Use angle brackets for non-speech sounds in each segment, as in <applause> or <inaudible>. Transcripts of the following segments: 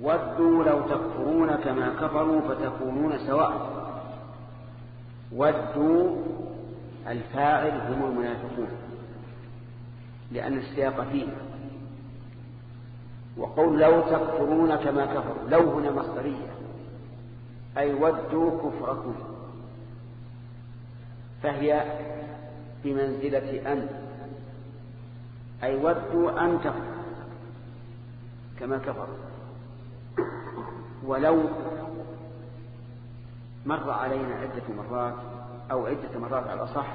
ودوا لو تكفرون كما كفروا فتكونون سواء. ودوا الفاعل هم المنافقون لأن السياق فيه. وقول لو تكفرون كما كفروا لو هنا مصدرية أي ودوا كفركم. فهي بمنزلة أن أي ودوا أن تكفروا كما كفروا. ولو مر علينا عدة مرات أو عدة مرات على الأصح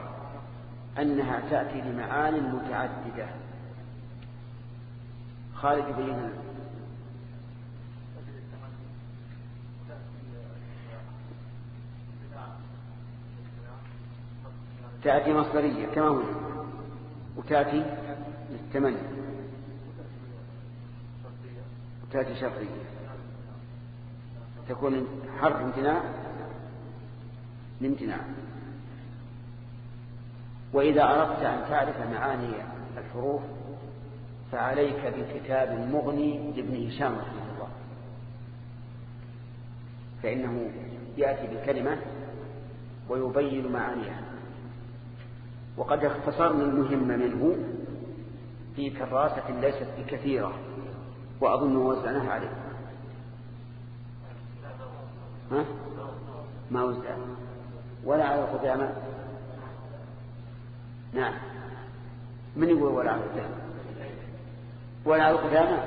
أنها تأتي بمعان متعددة. خالد يبين تأتي مصدرية كما هنا. وتأتي للتمني وتأتي شرطية. تكون حرف امتناع؟ لامتناع وإذا أردت أن تعرف معاني الحروف فعليك بكتاب مغني لابن هشام رحمه الله. فإنه يأتي بالكلمة ويبين معانيها. وقد اختصرنا المهم منه في كراسة ليست بكثيرة وأظن وزعناها عليه. ها؟ ما وزع ولا على القدامى. نعم. من يقول ولا على القدامى؟ ولا على القدامى؟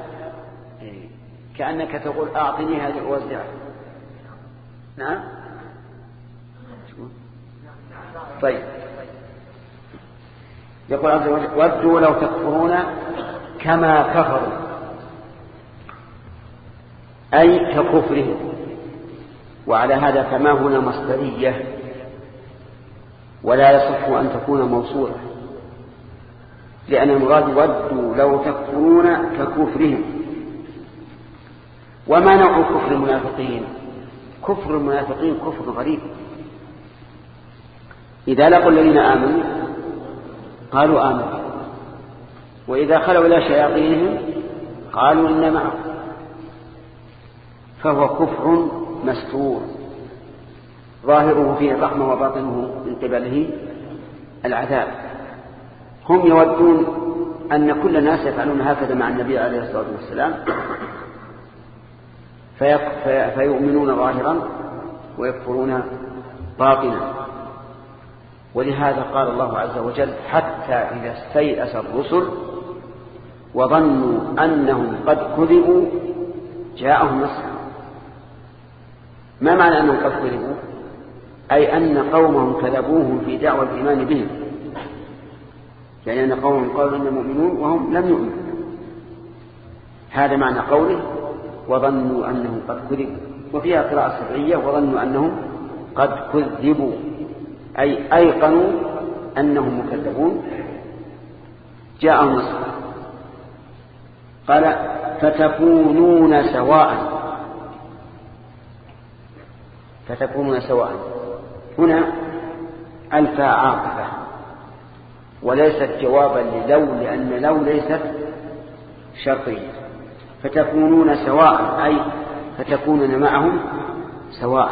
إيه. كأنك تقول أعطني هذه أوزعها نعم. طيب. يقول عز وجل ودوا لو تكفرون كما كفروا. أي ككفرهم. وعلى هذا فما هنا مصدرية ولا يصح أن تكون موصولة لأن المراد ودوا لو تكفرون ككفرهم. وما نوع كفر المنافقين؟ كفر المنافقين كفر غريب. إذا لقوا الذين آمنوا قالوا آمنوا وإذا خلوا إلى شياطينهم قالوا إن معكم فهو كفر مستور. ظاهره فيه الرحمة وباطنه من قبله العذاب. هم يودون أن كل الناس يفعلون هكذا مع النبي عليه الصلاة والسلام. فيؤمنون ظاهرا ويكفرون باطنا. ولهذا قال الله عز وجل حتى إذا استيأس الرسل وظنوا أنهم قد كذبوا جاءهم نصر. ما معنى أنهم قد كذبوا؟ أي أن قومهم كذبوهم في دعوى الإيمان بهم. يعني أن قومهم قالوا إنهم مؤمنون وهم لم يؤمنوا. هذا معنى قوله وظنوا أنهم قد كذبوا. وفيها قراءة سبعية وظنوا أنهم قد كذبوا. أي أيقنوا أنهم مكذبون. جاءهم نصر قال فتكونون سواء. فتكونون سواء. هنا ألفى عاطفة. وليست جوابا للو لأن لو ليست شرطية. فتكونون سواء أي فتكونون معهم سواء.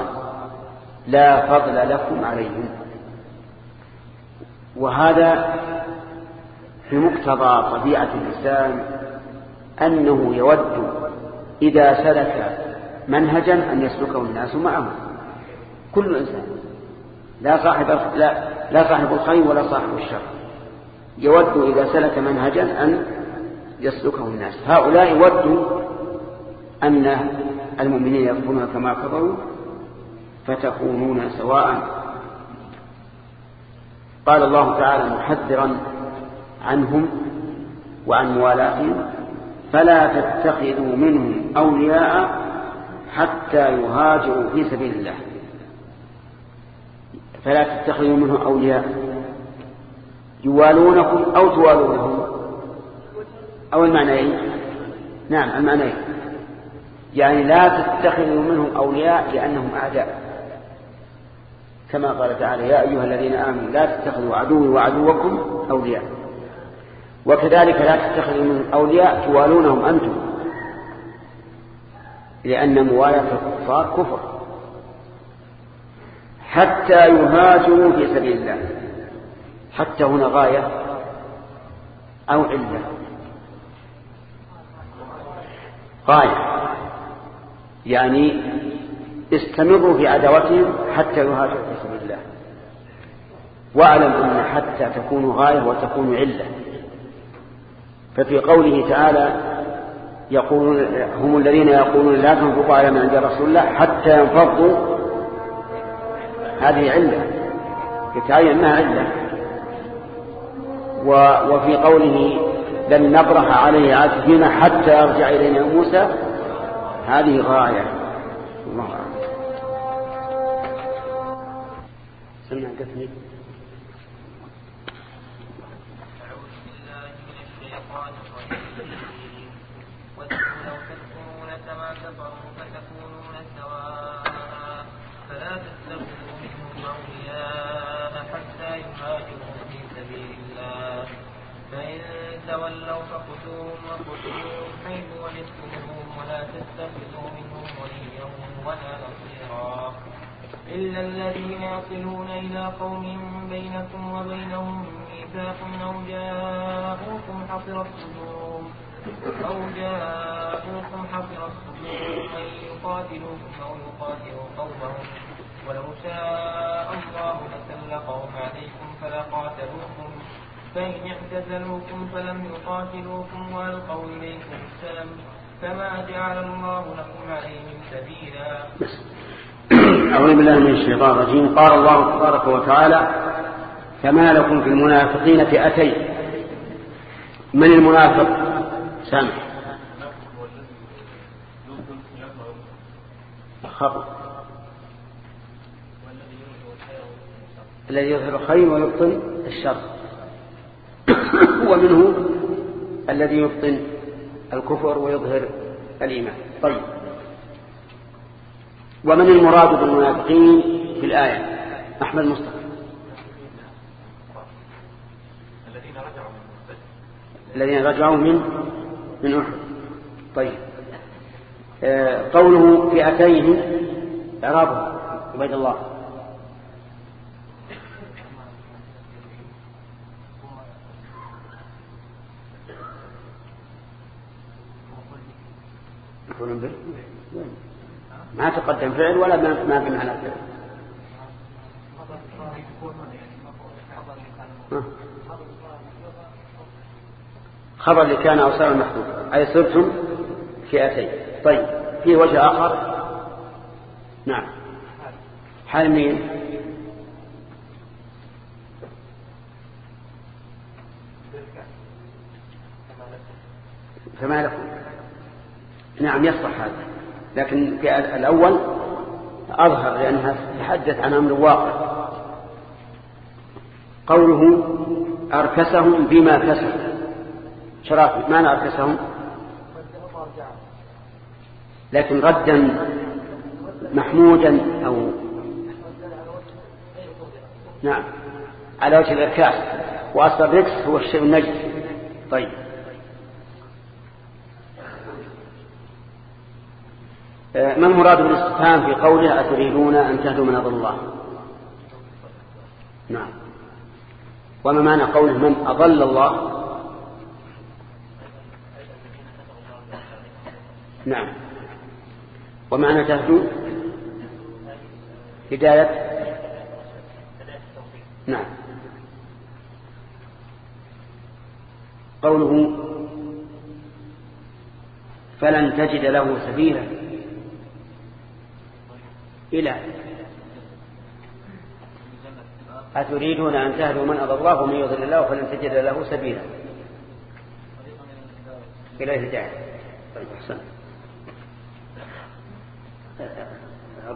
لا فضل لكم عليهم. وهذا في مقتضى طبيعة الإنسان أنه يود إذا سلك منهجا أن يسلكه الناس معه. كل إنسان. لا صاحب لا, لا صاحب الخير ولا صاحب الشر. يود إذا سلك منهجا أن يسلكه الناس. هؤلاء ودوا أن المؤمنين يكفرون كما كفروا فتكونون سواء. قال الله تعالى محذرا عنهم وعن موالاتهم فلا تتخذوا منهم أولياء حتى يهاجروا في سبيل الله. فلا تتخذوا منه أولياء. يوالونكم أو توالونهم. أو المعنيين نعم المعنيين يعني لا تتخذوا منهم أولياء لأنهم أعداء. كما قال تعالى يا أيها الذين آمنوا لا تتخذوا عدوي وعدوكم أولياء. وكذلك لا تتخذوا منهم أولياء توالونهم أنتم. لأن موالاة الكفار كفر. حتى يهاجروا في سبيل الله. حتى هنا غاية أو علة. غاية. يعني استمروا في عداوتهم حتى يهاجروا في سبيل الله. واعلم أن حتى تكون غاية وتكون علة. ففي قوله تعالى يقولون هم الذين يقولون لا تنفقوا على من عند رسول الله حتى ينفضوا هذه علة. يتعين أنها علة. وفي قوله لن نبرح عليه عاكفين حتى يرجع إلينا موسى. هذه غاية. الله أعلم. سمع قسمي ولا نصيرا إلا الذين يصلون إلى قوم بينكم وبينهم ميثاق أو جاءوكم حصرت صدورهم أو جاءوكم حصرت صدورهم أن يقاتلوكم أو يقاتلوا قومهم. ولو شاء الله لسلقهم عليكم فلقاتلوكم فإن اعتزلوكم فلم يقاتلوكم وألقوا إليكم السلام. فما جعل الله لكم عليهم سبيلا. <clears throat> أعوذ بالله من الشيطان الرجيم. قال الله تبارك وتعالى كما لكم في المنافقين فئتين. من المنافق؟ سامح. خطأ الذي يظهر الخير ويبطن الشر. <clears throat> ومنه الذي يبطن الكفر ويظهر الإيمان. طيب. ومن المراد بالمنافقين في الآية؟ أحمد مصطفى. الذين رجعوا من من أحد. طيب. آه قوله فئتين إعرابه عبيد الله. مفعول به؟ ما تقدم فعل ولا ما في معنى فعل. خبر لكان أو صار المحذوف أي صرتم فئتين. طيب في وجه آخر؟ نعم. حال مين؟ فما لكم؟ نعم يصلح هذا. لكن في الأول أظهر لأنها تحدث عن أمر واقع. قوله أركسهم بما كسبوا. شراف معنى أركسهم؟ لكن ردا محمودا أو نعم على وجه الإركاس. وأصل الركس هو الشيء النجس. طيب. ما المراد بالاستفهام في قوله أتريدون أن تهدوا من أضل الله؟ نعم. وما معنى قوله من أضل الله؟ نعم. ومعنى تهدوا؟ هداية؟ نعم. قوله فلن تجد له سبيلا. إلى. أتريدون أن تهدوا من أضل الله ومن يضل الله فلن تجد له سبيلا. إلى الهداية طيب أحسن.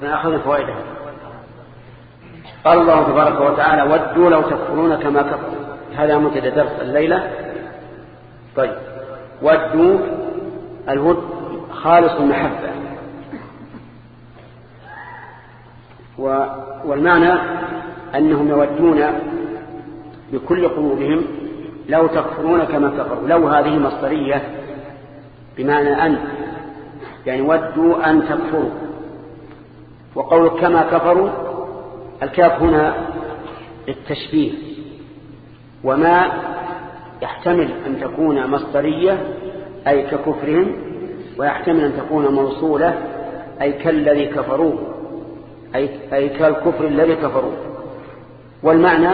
أخذ فوائده. قال الله تبارك وتعالى ودوا لو تكفرون كما كفروا. هذا منتدى درس الليلة. طيب. ودوا الود خالص المحبة والمعنى أنهم يودون بكل قلوبهم لو تكفرون كما كفروا لو هذه مصدرية بمعنى أن يعني ودوا أن تكفروا. وقول كما كفروا الكاف هنا للتشبيه وما يحتمل أن تكون مصدرية أي ككفرهم ويحتمل أن تكون موصولة أي كالذي كفروه. أي, كالكفر الذي كفروه والمعنى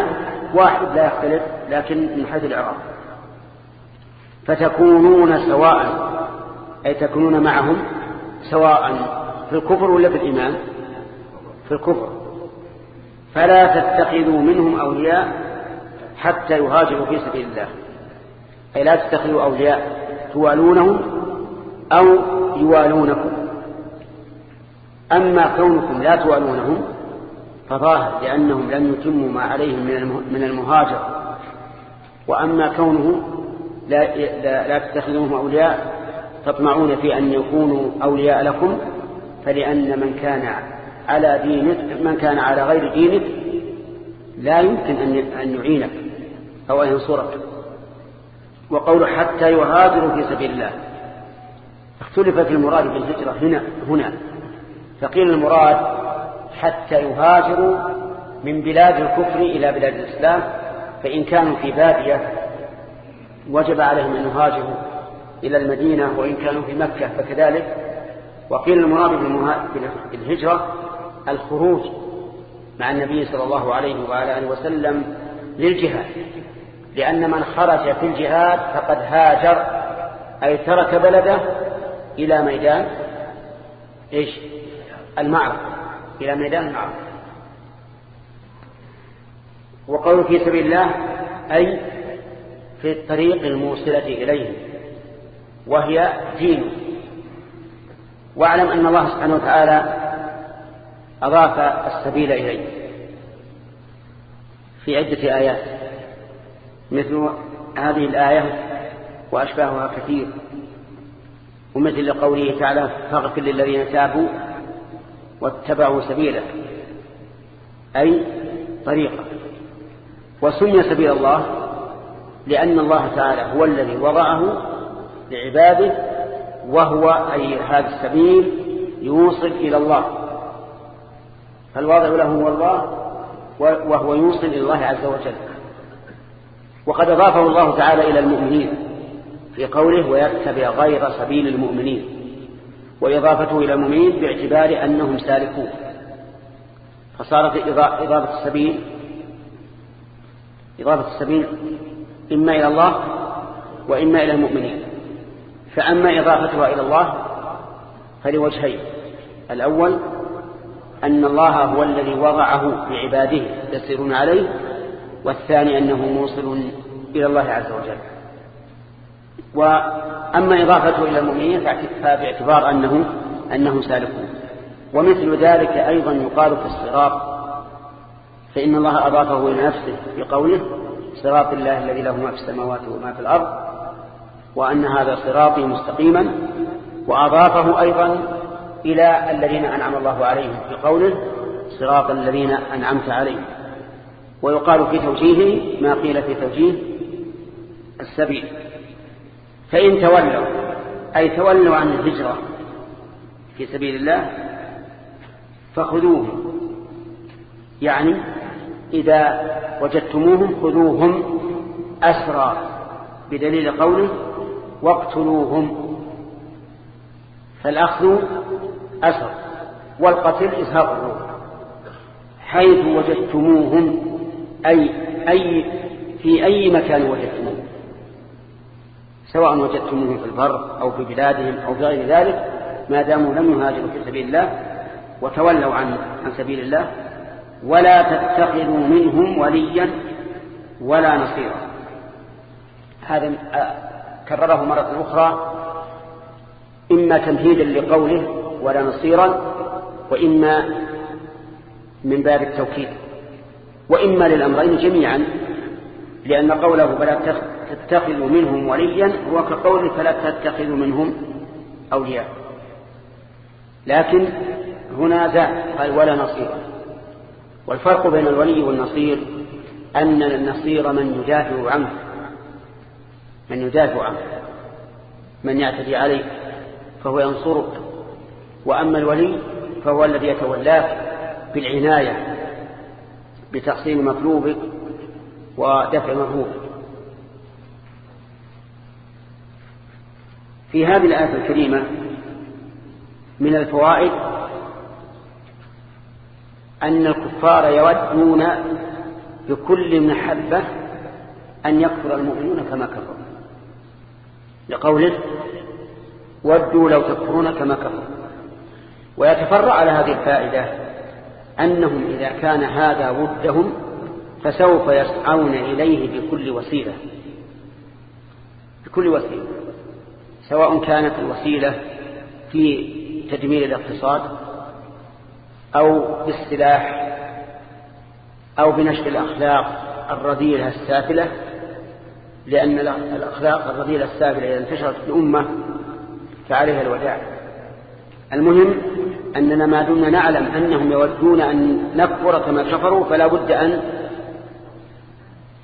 واحد لا يختلف لكن من حيث الإعراب. فتكونون سواء أي تكونون معهم سواء في الكفر ولا في الإيمان؟ في الكفر. فلا تتخذوا منهم أولياء حتى يهاجروا في سبيل الله. أي لا تتخذوا أولياء توالونهم أو يوالونكم. أما كونكم لا توالونهم فظاهر لأنهم لم يتموا ما عليهم من المهاجر. وأما كونه لا, لا, لا تتخذوهم أولياء تطمعون في أن يكونوا أولياء لكم فلأن من كان على دينك من كان على غير دينك لا يمكن أن يعينك أو أن ينصرك. وقول حتى يهاجروا في سبيل الله اختلفت المراد بالهجرة هنا هنا. فقيل المراد حتى يهاجروا من بلاد الكفر إلى بلاد الإسلام فإن كانوا في بادية وجب عليهم أن يهاجروا إلى المدينة وإن كانوا في مكة فكذلك. وقيل المراد بالهجرة الخروج مع النبي صلى الله عليه وعلى آله وسلم للجهاد لأن من خرج في الجهاد فقد هاجر أي ترك بلده إلى ميدان إيش؟ المعركة إلى ميدان المعركة وقول في سبيل الله أي في الطريق الموصلة إليه وهي دين. واعلم أن الله سبحانه وتعالى أضاف السبيل إليه في عدة آيات مثل هذه الآية وأشباهها كثير ومثل قوله تعالى فاغفر للذين تابوا واتبعوا سبيله أي طريقة. وسمي سبيل الله لأن الله تعالى هو الذي وضعه لعباده وهو أي هذا السبيل يوصل إلى الله. فالواضع له هو الله وهو يوصل إلى الله عز وجل. وقد أضافه الله تعالى إلى المؤمنين في قوله ويتبع غير سبيل المؤمنين وإضافته إلى المؤمنين باعتبار أنهم سالكون. فصارت إضافة السبيل إضافة السبيل إما إلى الله وإما إلى المؤمنين. فأما إضافتها إلى الله فلوجهين. الأول أن الله هو الذي وضعه لعباده يسيرون عليه والثاني أنه موصل إلى الله عز وجل. وأما إضافته إلى المؤمنين فباعتبار أنه أنهم سالكون. ومثل ذلك أيضا يقال في الصراط. فإن الله أضافه إلى نفسه في قوله صراط الله الذي له ما في السماوات وما في الأرض وأن هذا صراطي مستقيما وأضافه أيضا إلى الذين أنعم الله عليهم في قوله صراط الذين أنعمت عليهم. ويقال في توجيهه ما قيل في توجيه السبيل. فإن تولوا أي تولوا عن الهجرة في سبيل الله فخذوهم. يعني إذا وجدتموهم خذوهم أسرى بدليل قوله واقتلوهم. فالأخذ أسر والقتل إزهاق الروح. حيث وجدتموهم أي, أي في أي مكان وجدتموهم. سواء وجدتموهم في البر أو في بلادهم أو في غير ذلك ما داموا لم يهاجروا في سبيل الله وتولوا عن, عن سبيل الله ولا تتخذوا منهم وليا ولا نصيرا. هذا كرره مرة أخرى إما تمهيدا لقوله ولا نصيرا وإما من باب التوكيد وإما للأمرين جميعا لأن قوله فلا تتخذوا منهم وليا هو كقوله فلا تتخذوا منهم أولياء. لكن هنا زاد قال ولا نصيرا والفرق بين الولي والنصير أن النصير من يدافع عنه من يدافع عنه من يعتدي عليك فهو ينصرك. وأما الولي فهو الذي يتولاك بالعناية بتحصيل مطلوبك ودفع مرهوبك في هذه الآية الكريمة من الفوائد أن الكفار يودون بكل محبة أن يكفر المؤمنون كما كفروا. لقوله ودوا لو تكفرون كما كفروا. ويتفرع على هذه الفائدة أنهم إذا كان هذا ودهم فسوف يسعون إليه بكل وسيلة. بكل وسيلة. سواء كانت الوسيلة في تدمير الاقتصاد أو بالسلاح أو بنشر الأخلاق الرذيلة السافلة لأن الأخلاق الرذيلة السافلة إذا انتشرت في الأمة فعليها الوداع. المهم أننا ما دمنا نعلم أنهم يودون أن نكفر كما كفروا فلا بد أن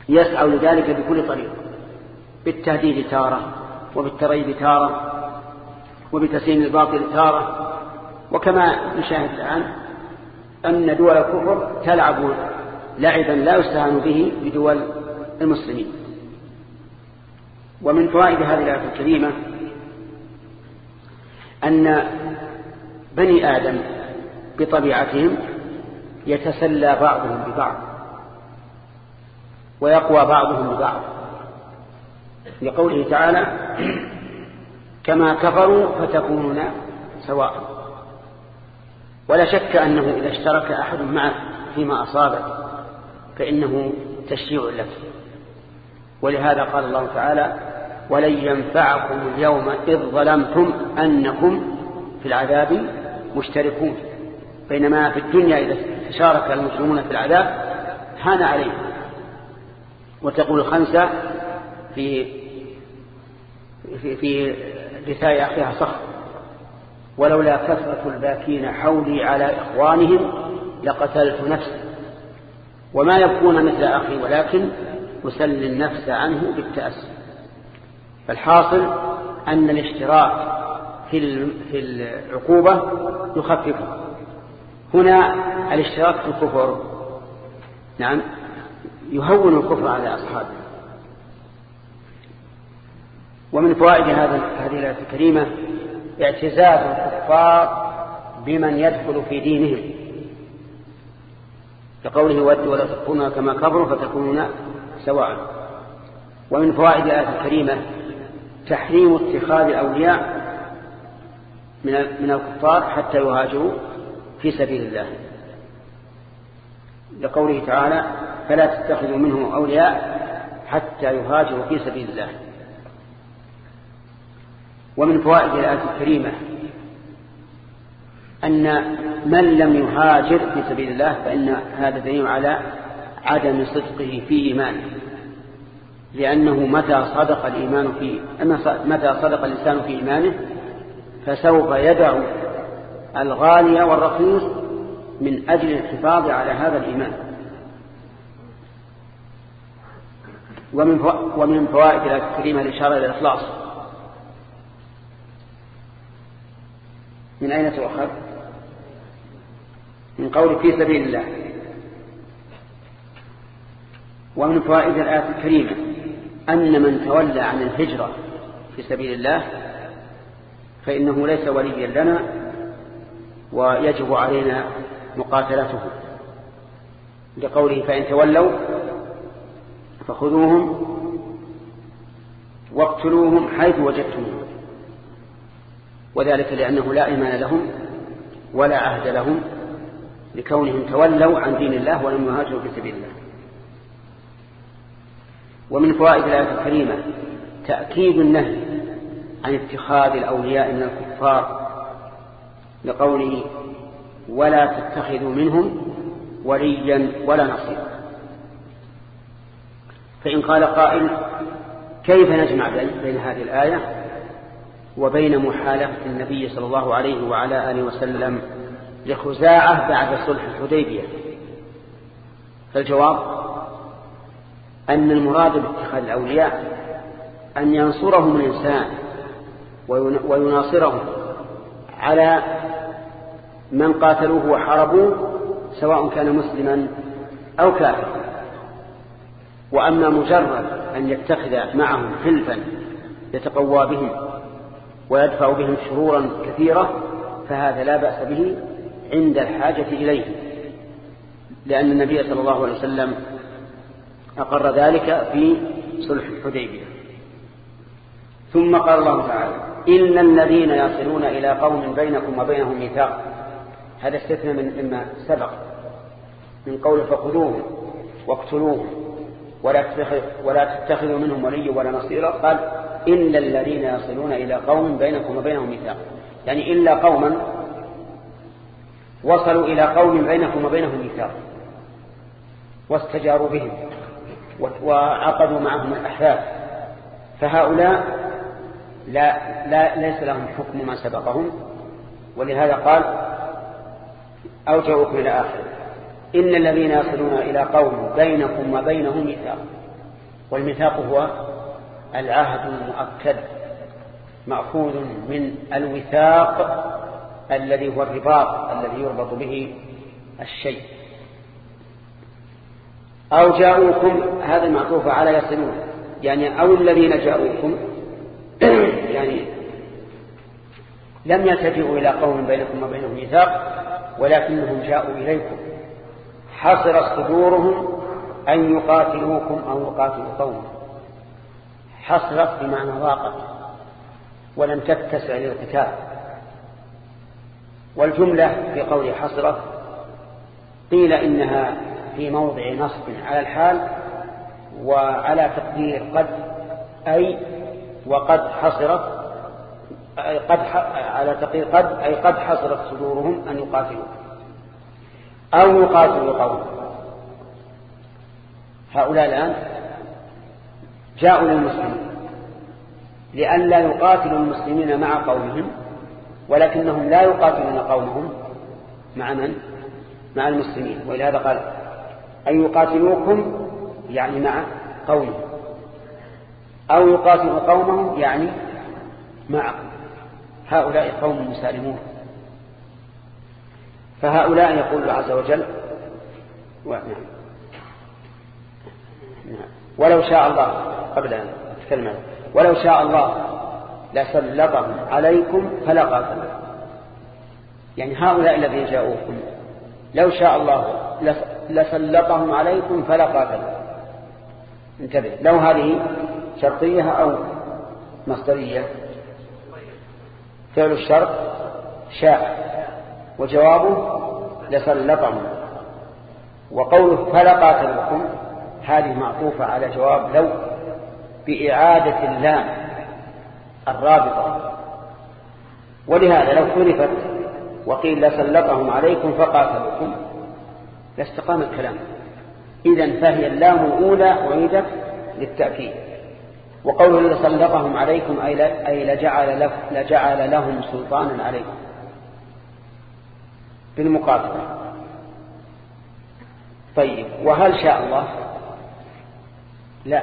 يسعوا لذلك بكل طريق بالتهديد تارة. وبالتريب تارة وبتسليم الباطل تارة وكما نشاهد الآن أن دول الكفر تلعب لعبا لا يستهان به بدول المسلمين. ومن فوائد هذه الآية الكريمة أن بني آدم بطبيعتهم يتسلى بعضهم ببعض ويقوى بعضهم ببعض. لقوله تعالى كما كفروا فتكونون سواء. ولا شك أنه إذا اشترك أحد معك فيما أصابك فإنه تشجيع لك ولهذا قال الله تعالى ولن ينفعكم اليوم إذ ظلمتم أنكم في العذاب مشتركون بينما في الدنيا إذا تشارك المسلمون في العذاب هان عليهم. وتقول الخمسة في في, في لثاء أخيها صخر. ولولا كثرة الباكين حولي على إخوانهم لقتلت نفسي. وما يبكون مثل أخي ولكن أسلي النفس عنه بالتأسي. فالحاصل أن الاشتراك في في العقوبة يخففه. هنا الاشتراك في الكفر. نعم. يهون الكفر على أصحابه. ومن فوائد هذا هذه الآية الكريمة اعتزاز الكفار بمن يدخل في دينهم. كقوله ودوا ولا تكونوا كما كفروا فتكونون سواء. ومن فوائد الآية الكريمة تحريم اتخاذ الأولياء من من الكفار حتى يهاجروا في سبيل الله. لقوله تعالى فلا تتخذوا منهم أولياء حتى يهاجروا في سبيل الله. ومن فوائد الآية الكريمة أن من لم يهاجر في سبيل الله فإن هذا دليل على عدم صدقه في إيمانه لأنه متى صدق الإيمان في متى صدق الإنسان في إيمانه فسوف يدع الغالي والرخيص من أجل الحفاظ على هذا الإيمان. ومن فوائد الكريمة الإشارة إلى الإخلاص. من أين تؤخذ؟ من قول في سبيل الله. ومن فوائد الآية الكريمة أن من تولى عن الهجرة في سبيل الله فإنه ليس وليا لنا ويجب علينا مقاتلته. لقوله فإن تولوا فخذوهم واقتلوهم حيث وجدتموهم. وذلك لأنه لا إيمان لهم ولا عهد لهم لكونهم تولوا عن دين الله ولم يهاجروا في سبيل الله. ومن فوائد الآية الكريمة تأكيد النهي عن اتخاذ الأولياء من الكفار لقوله ولا تتخذوا منهم وليا ولا نصيرا. فإن قال قائل كيف نجمع بين هذه الآية؟ وبين محالفة النبي صلى الله عليه وعلى آله وسلم لخزاعة بعد صلح الحديبية. فالجواب أن المراد باتخاذ الأولياء أن ينصرهم الإنسان ويناصرهم على من قاتلوه وحاربوه سواء كان مسلما أو كافرا. وأما مجرد أن يتخذ معهم حلفا يتقوى بهم ويدفع بهم شرورا كثيرة فهذا لا بأس به عند الحاجة إليه. لأن النبي صلى الله عليه وسلم أقر ذلك في صلح الحديبية. ثم قال الله تعالى إن الذين يصلون إلى قوم بينكم وبينهم ميثاق. هذا استثنى من مما سبق من قول فخذوهم واقتلوهم ولا تتخذوا منهم ولي ولا نصيرا. قال إلا الذين يصلون إلى قوم بينكم وبينهم ميثاق. يعني إلا قوما وصلوا إلى قوم بينكم وبينهم ميثاق. واستجاروا بهم وعقدوا معهم الأحلام فهؤلاء لا, لا ليس لهم حكم ما سبقهم. ولهذا قال أوجهكم إلى آخر إن الذين يصلون إلى قوم بينكم وبينهم ميثاق. والميثاق هو العهد المؤكد مأخوذ من الوثاق الذي هو الرباط الذي يربط به الشيء. أو جاءوكم هذا معطوف على يصلون يعني أو الذين جاءوكم <clears throat> يعني لم يلتجئوا إلى قوم بينكم وبينهم ميثاق ولكنهم جاءوا إليكم. حصرت صدورهم أن يقاتلوكم أو يقاتلوا قوم حصرت بمعنى ضاقت ولم تتسع للقتال والجملة في قول حصرت قيل إنها في موضع نصب على الحال وعلى تقدير قد أي وقد حصرت قد على تقدير قد أي قد حصرت صدورهم أن يقاتلوا. أو يقاتلوا قوم. هؤلاء الآن جاءوا للمسلمين لئلا يقاتلوا المسلمين مع قومهم ولكنهم لا يقاتلون قومهم مع من؟ مع المسلمين ولهذا قال أن يقاتلوكم يعني مع قومهم أو يقاتلوا قومهم يعني معكم هؤلاء قوم مسالمون فهؤلاء يقول الله عز وجل. نعم. نعم. ولو شاء الله قبل أن أتكلم ولو شاء الله لسلطهم عليكم فلقاتلوا يعني هؤلاء الذين جاءوكم لو شاء الله لسلطهم عليكم فلقاتلوا انتبه لو هذه شرطية أو مصدرية. فعل الشرط شاء وجوابه لسلطهم وقوله فلقاتلكم هذه معطوفة على جواب لو بإعادة اللام الرابطة. ولهذا لو خلفت وقيل لسلطهم عليكم فقاتلكم لاستقام الكلام. إذا فهي اللام الأولى أعيدت للتأكيد. وقوله لسلطهم عليكم أي لجعل, لجعل لهم سلطانا عليكم. بالمقاتلة طيب وهل شاء الله لا.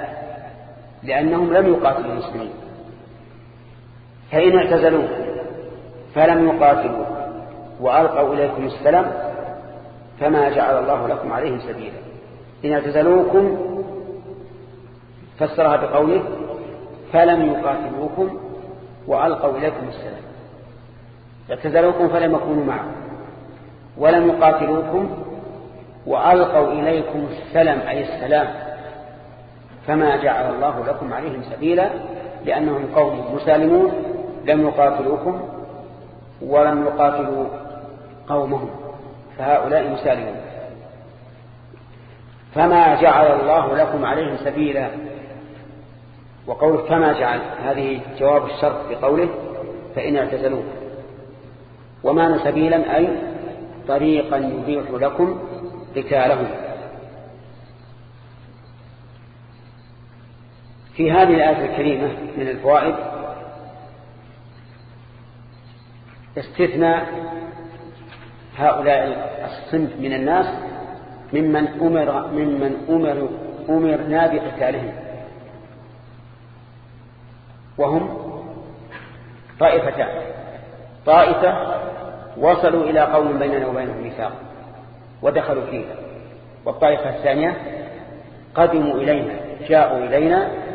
لأنهم لم يقاتلوا المسلمين. فإن اعتزلوا فلم يقاتلوا وألقوا إليكم السلام فما جعل الله لكم عليهم سبيلا. إن اعتزلوكم فسرها بقوله فلم يقاتلوكم وألقوا إليكم السلام. اعتزلوكم فلم يكونوا معكم. ولم يقاتلوكم وألقوا إليكم السلام أي السلام. فما جعل الله لكم عليهم سبيلا لأنهم قوم مسالمون لم يقاتلوكم ولم يقاتلوا قومهم فهؤلاء مسالمون. فما جعل الله لكم عليهم سبيلا وقوله فما جعل هذه جواب الشرط بقوله فإن اعتزلوه. وما سبيلا أي طريقا يبيح لكم قتالهم في هذه الآية الكريمة من الفوائد استثنى هؤلاء الصنف من الناس ممن أمر ممن أمر أمرنا بقتالهم وهم طائفتان. طائفة وصلوا إلى قوم بيننا وبينهم ميثاق ودخلوا فيه والطائفة الثانية قدموا إلينا جاءوا إلينا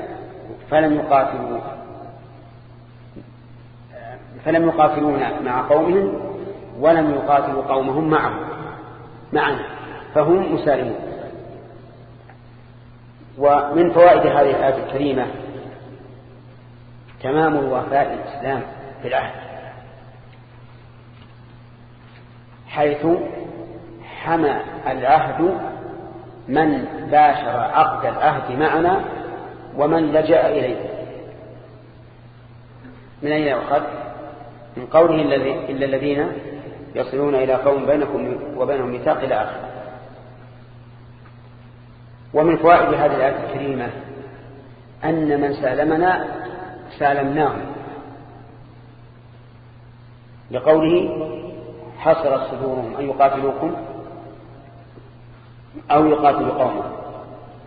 فلم يقاتلوا. فلم يقاتلونا مع قومهم ولم يقاتلوا قومهم معهم. معنا. فهم مسالمون. ومن فوائد هذه الآية الكريمة تمام الوفاء الإسلام في العهد. حيث حمى العهد من باشر عقد العهد معنا ومن لجأ إليه. من أين يؤخذ؟ من قوله إلا الذين يصلون إلى قوم بينكم وبينهم ميثاق إلى آخره ومن فوائد هذه الآية الكريمة أن من سالمنا سالمناه. لقوله حصرت صدورهم أن يقاتلوكم أو يقاتلوا قوما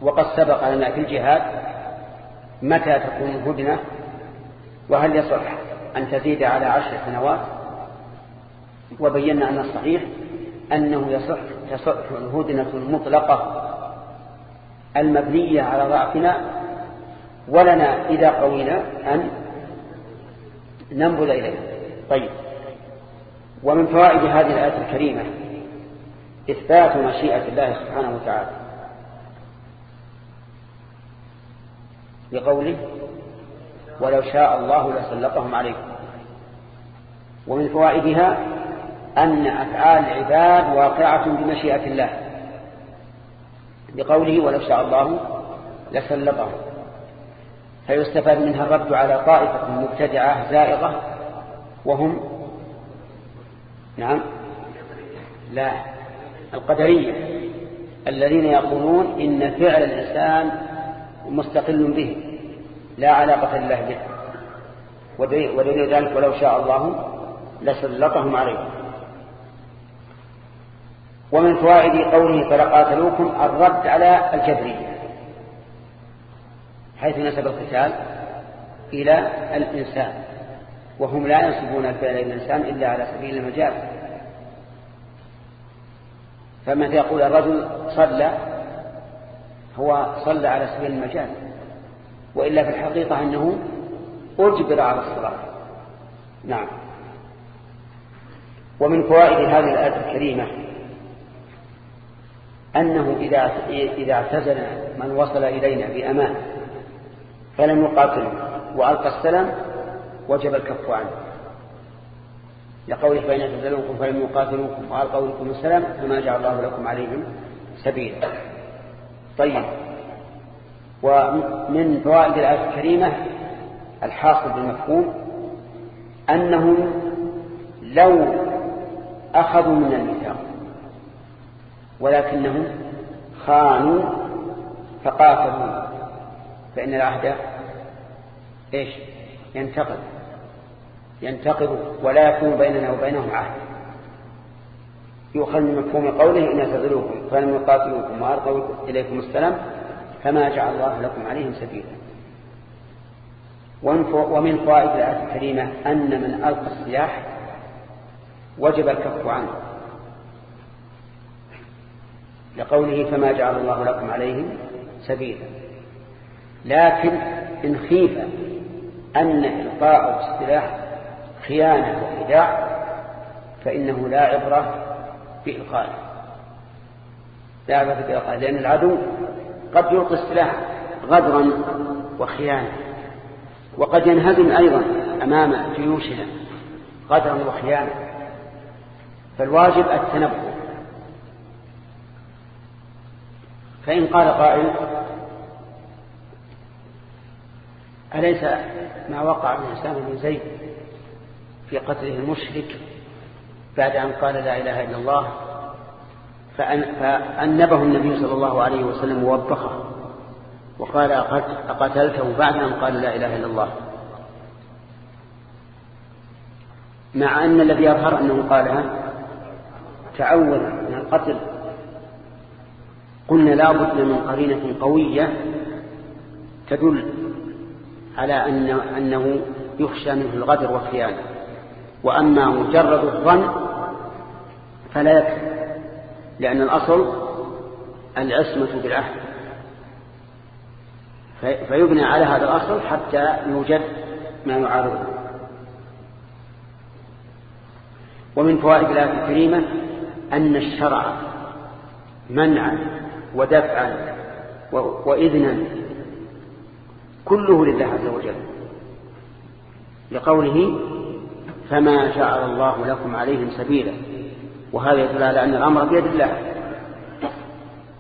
وقد سبق لنا في الجهاد متى تكون الهدنة وهل يصح أن تزيد على عشر سنوات؟ وبينا أن الصحيح أنه يصح تصح الهدنة المطلقة المبنية على ضعفنا ولنا إذا قوينا أن ننبذ إليه طيب. ومن فوائد هذه الآية الكريمة إثبات مشيئة الله سبحانه وتعالى. بقوله ولو شاء الله لسلطهم عليكم. ومن فوائدها أن أفعال العباد واقعة بمشيئة الله. بقوله ولو شاء الله لسلطهم. فيستفاد منها الرد على طائفة مبتدعة زائغة وهم نعم لا القدرية الذين يقولون إن فعل الإنسان مستقل به. لا علاقة لله به. ودليل ذلك ولو شاء الله لسلطهم عليكم ومن فوائد قوله فلقاتلوكم الرد على الجبرية. حيث نسب القتال إلى الإنسان. وهم لا ينسبون الفعل إلى الإنسان إلا على سبيل المجال فمتى يقول الرجل صلى هو صلى على سبيل المجال. وإلا في الحقيقة أنه أجبر على الصلاة. نعم. ومن فوائد هذه الآية الكريمة أنه إذا إذا اعتزل من وصل إلينا بأمان فلم يقاتله وألقى السلام وجب الكف عنه. لقوله فإن اعتزلوكم فلم يقاتلوكم وألقوا لكم السلام فما جعل الله لكم عليهم سبيلا. طيب. ومن فوائد الآية الكريمة الحاصل بالمفهوم أنهم لو أخذوا من الميثاق ولكنهم خانوا فقاتلوا فإن العهد إيش؟ ينتقل ينتقض ولا يكون بيننا وبينهم عهد. يؤخذ من مفهوم قوله إن اعتذروكم فلم يقاتلوكم وألقوا إليكم السلام فما جعل الله لكم عليهم سبيلا. ومن فوائد الآية الكريمة أن من ألقى السلاح وجب الكف عنه. لقوله فما جعل الله لكم عليهم سبيلا. لكن إن خيف أن إلقاء السلاح خيانة وخداع فإنه لا عبرة بإلقائه عبرة بإلقائه لأن العدو قد يلقي السلاح غدرا وخيانة وقد ينهزم أيضا أمام جيوشنا غدرا وخيانة. فالواجب التنبه فإن قال قائل أليس ما وقع من إسلام بن زيد في قتله المشرك بعد أن قال لا إله إلا الله فأنبه النبي صلى الله عليه وسلم ووبخه وقال أقتلته بعد أن قال لا إله إلا الله. مع أن الذي يظهر أنه قالها تعود من القتل قلنا لا بد من قرينة قوية تدل على أن أنه يخشى منه الغدر والخيانة. وأما مجرد الظن فلا يكفي لأن الأصل العصمة بالعهد. فيبنى على هذا الأصل حتى يوجد ما يعارضه. ومن فوائد الآية الكريمة أن الشرع منعا ودفعا وإذنا كله لله عز وجل. لقوله فما جعل الله لكم عليهم سبيلا وهذا يدل على أن الأمر بيد الله.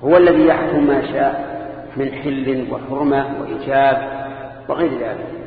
هو الذي يحكم ما شاء من حل وحرمة وإيجاب وغير ذلك.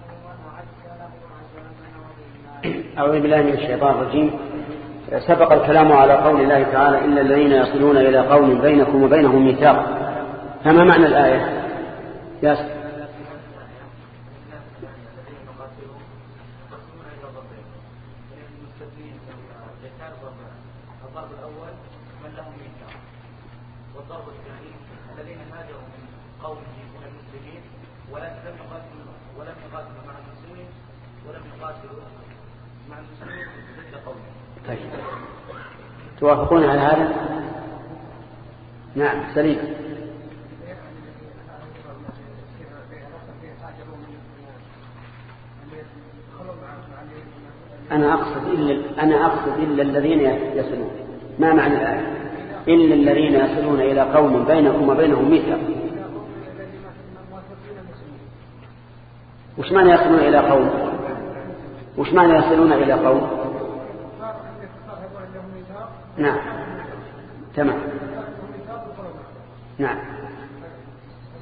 أعوذ بالله من الشيطان الرجيم. سبق الكلام على قول الله تعالى إلا الذين يصلون إلى قوم بينكم وبينهم ميثاق. فما معنى الآية؟ ياسر. توافقون على هذا؟ نعم سليم. أنا أقصد إلا أنا أقصد إلا الذين يصلون. ما معنى الآية؟ إلا الذين يصلون إلى قوم بينكم وبينهم ميثاق. وش معنى يصلون إلى قوم؟ وش معنى يصلون إلى قوم؟ نعم. تمام. نعم.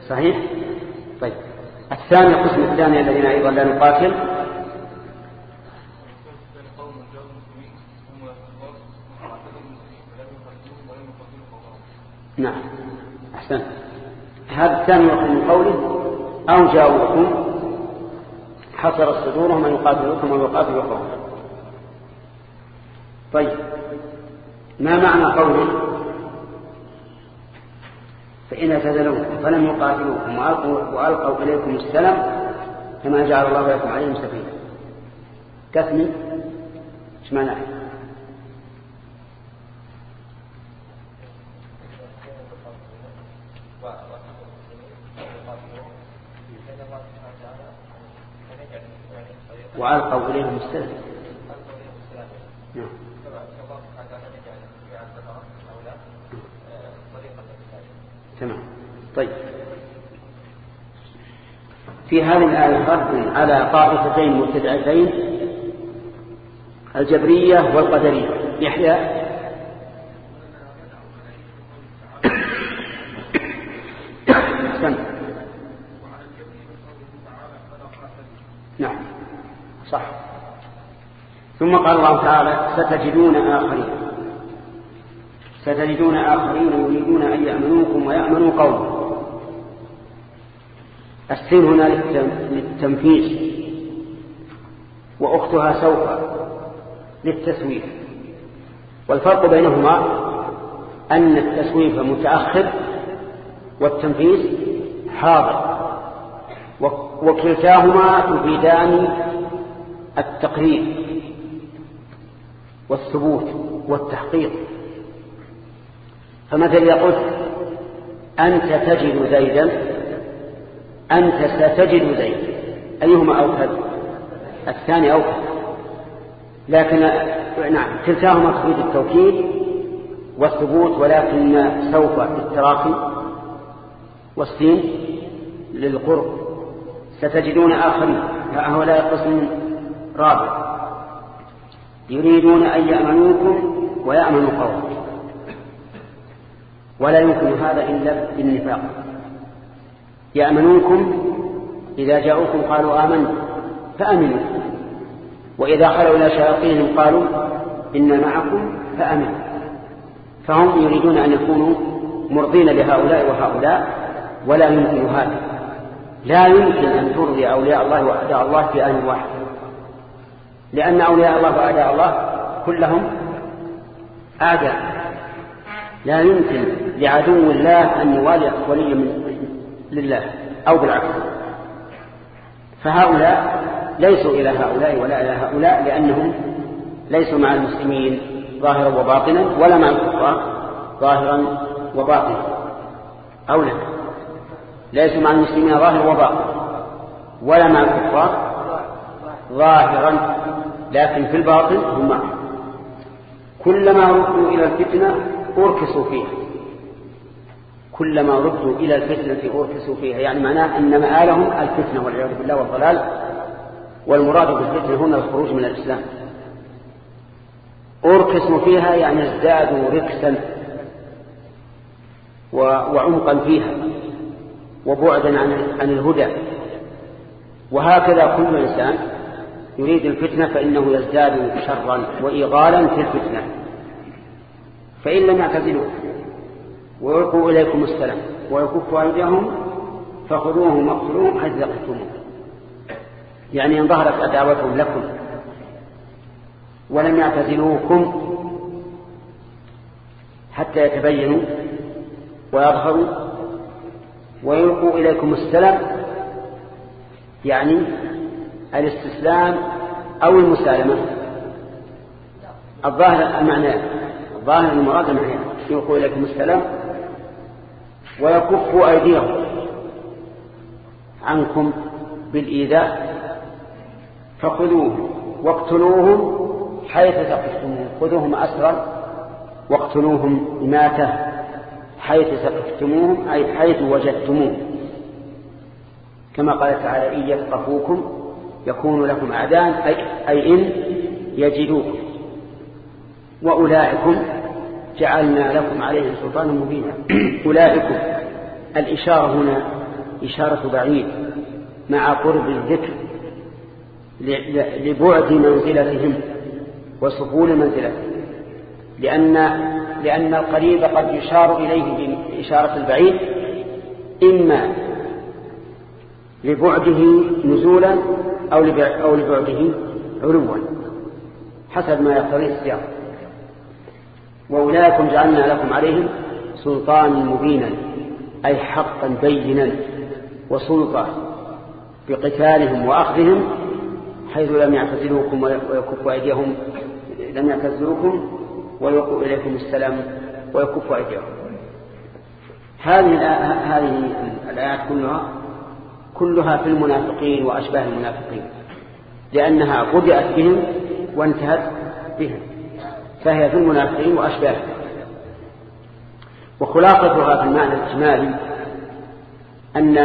صحيح؟ طيب. الثاني القسم الثاني الذين أيضا لا نقاتل. نعم. أحسن هذا الثاني من قوله أو جاءوكم حصر صدورهم أن يقاتلوكم ويقاتلوا طيب. ما معنى قوله؟ فإن اعتزلوكم فلم يقاتلوكم وألقوا إليكم السلام كما جعل الله لكم عليهم سبيلا. كثم إيش معناه وألقوا إليهم السلام نعم تمام طيب. في هذه الآية رد على طائفتين مبتدعتين الجبرية والقدرية. يحيى؟ نعم. صح. ثم قال الله تعالى ستجدون آخرين. ستجدون آخرين يريدون أن يأمنوكم ويأمنوا قوم السين هنا للتنفيذ وأختها سوف للتسويف. والفرق بينهما أن التسويف متأخر والتنفيذ حاضر وكلتاهما تفيدان التقرير والثبوت والتحقيق. إذا قلت أنت تجد زيدا أنت ستجد زيدا أيهما أوكد الثاني أوكد لكن نعم كلتاهما تفيد التوكيد والثبوت ولكن سوف التراخي والسين للقرب. ستجدون آخرين. هؤلاء قسم رابع. يريدون أن يأمنوكم ويأمنوا قوم ولا يمكن هذا إلا بالنفاق. يأمنوكم إذا جاءوكم قالوا آمنا فأمنوا. وإذا خلوا إلى شياطينهم قالوا إنا معكم فأمنوا. فهم يريدون أن يكونوا مرضين لهؤلاء وهؤلاء ولا يمكن هذا. لا يمكن أن ترضي أولياء الله وأعداء الله في آن واحد. لأن أولياء الله وأعداء الله كلهم أعداء لا يمكن لعدو الله أن يوالي ولي من لله أو بالعكس. فهؤلاء ليسوا إلى هؤلاء ولا إلى هؤلاء لأنهم ليسوا مع المسلمين ظاهرا وباطنا ولا مع الكفار ظاهرا وباطنا. أو لا. ليسوا مع المسلمين ظاهرا وباطنا ولا مع الكفار ظاهرا لكن في الباطن هم معهم. كلما ردوا إلى الفتنة أركسوا فيها. كلما ردوا إلى الفتنة أركسوا فيها. يعني معناه أن مآلهم الفتنة والعياذ بالله والضلال. والمراد بالفتنة هنا الخروج من الإسلام. أركسوا فيها يعني ازدادوا ركسا وعمقا فيها وبعدا عن عن الهدى. وهكذا كل إنسان يريد الفتنة فإنه يزداد شرا وإيغالا في الفتنة. فإن لم يعتزلوا ويلقوا إليكم السلام ويكفوا أيديهم فخذوهم واقتلوهم حيث ثقفتموهم يعني إن ظهرت عداوتهم لكم ولم يعتزلوكم حتى يتبينوا ويظهروا ويلقوا إليكم السلام يعني الاستسلام أو المسالمة. الظاهر المعنى الظاهر المراد المعنى يلقوا إليكم السلام ويكفوا أيديهم عنكم بالإيذاء فخذوهم واقتلوهم حيث ثقفتموهم خذوهم أسرا واقتلوهم إماتة حيث ثقفتموهم أي حيث وجدتموهم. كما قال تعالى إن يثقفوكم يكون لكم أعداء أي, أي إن يجدوكم. وأولئكم جعلنا لكم عليهم سلطانا مبينا. أولئكم الإشارة هنا إشارة بعيد مع قرب الذكر لبعد منزلتهم وسفول منزلتهم. لأن, لأن القريب قد يشار إليه بإشارة البعيد إما لبعده نزولا أو لبعده علوا حسب ما يقتضيه السياق. وأولئكم جعلنا لكم عليهم سلطان مبينا أي حقا بينا وسلطة بقتالهم وأخذهم حيث لم يعتزلوكم ويكفوا أيديهم لم يعتزلوكم ويلقوا إليكم السلام ويكفوا أيديهم. هذه هذه الآيات كلها كلها في المنافقين وأشباه المنافقين لأنها بدأت بهم وانتهت بهم. فهي في المنافقين وأشباههم وخلاصتها في المعنى الإجمالي أن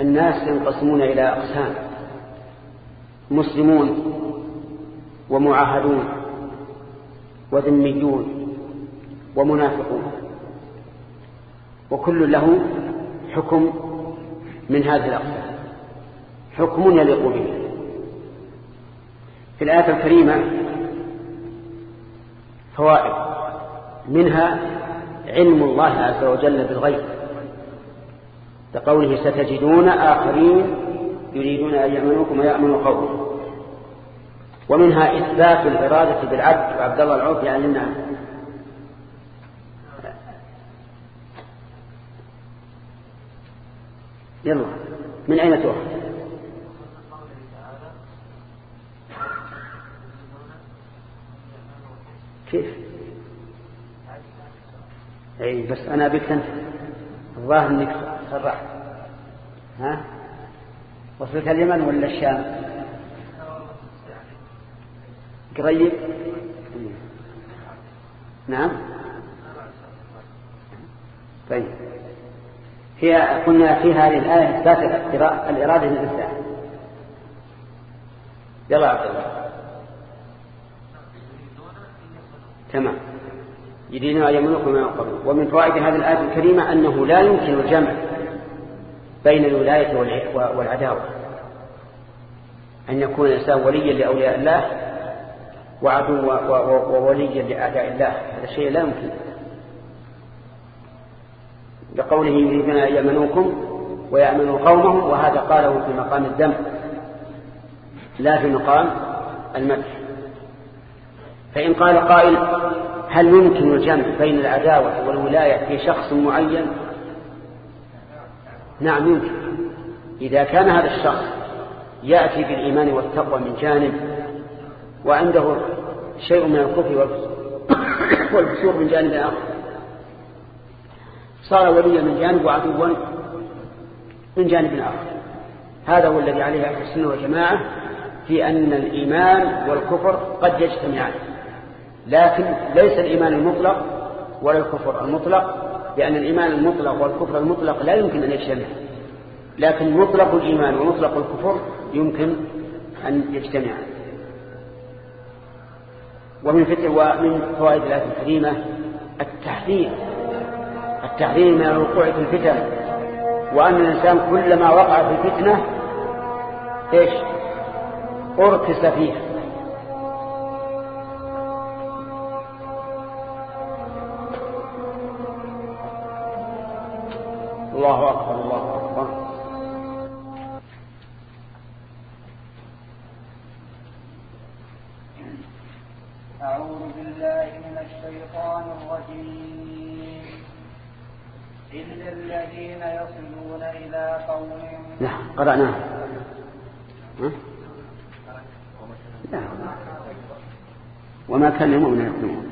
الناس ينقسمون إلى أقسام. مسلمون ومعاهدون وذميون ومنافقون. وكل له حكم من هذه الأقسام. حكم يليق به. في الآية الكريمة فوائد. منها علم الله عز وجل بالغيب. لقوله ستجدون آخرين يريدون أن يأمنوكم ويأمنوا قومهم ومنها إثبات الإرادة بالعبد وعبد الله العوف يعني النعم. يلا. من أين تؤخذ؟ كيف؟ أي بس أنا بك أنت الظاهر أنك صرحت. ها؟ وصلت اليمن ولا الشام؟ قريب؟ نعم. طيب. هي قلنا في هذه الآية إثبات الإرادة للإنسان. يلا عبد الله. تمام. يريدون أن يملكوا ما يقبلون. ومن فوائد هذه الآية الكريمة أنه لا يمكن الجمع بين الولاية والعداوة. أن يكون الإنسان وليا لأولياء الله وعدو ووليا لأعداء الله. هذا الشيء لا يمكن. لقوله يريدون أن يأمنوكم ويأمنوا قومهم وهذا قاله في مقام الدم لا في مقام المدح. فإن قال قائل هل يمكن الجمع بين العداوة والولاية في شخص معين؟ نعم يمكن. إذا كان هذا الشخص يأتي بالإيمان والتقوى من جانب وعنده شيء من الكفر والفسوق من جانب آخر صار وليا من جانب وعدوا من جانب آخر. هذا هو الذي عليه أهل السنة والجماعة في أن الإيمان والكفر قد يجتمعان. لكن ليس الإيمان المطلق ولا الكفر المطلق لأن الإيمان المطلق والكفر المطلق لا يمكن أن يجتمع. لكن مطلق الإيمان ومطلق الكفر يمكن أن يجتمعا ومن ومن فوائد الآية الكريمة التحذير. التحذير من الوقوع في الفتن. وأن الإنسان كلما وقع في فتنة إيش؟ أركس فيها. الله أكبر الله أكبر. أعوذ بالله من الشيطان الرجيم. إلا الذين يصلون إلى قوم نعم قرأناه وما كان المؤمن يكون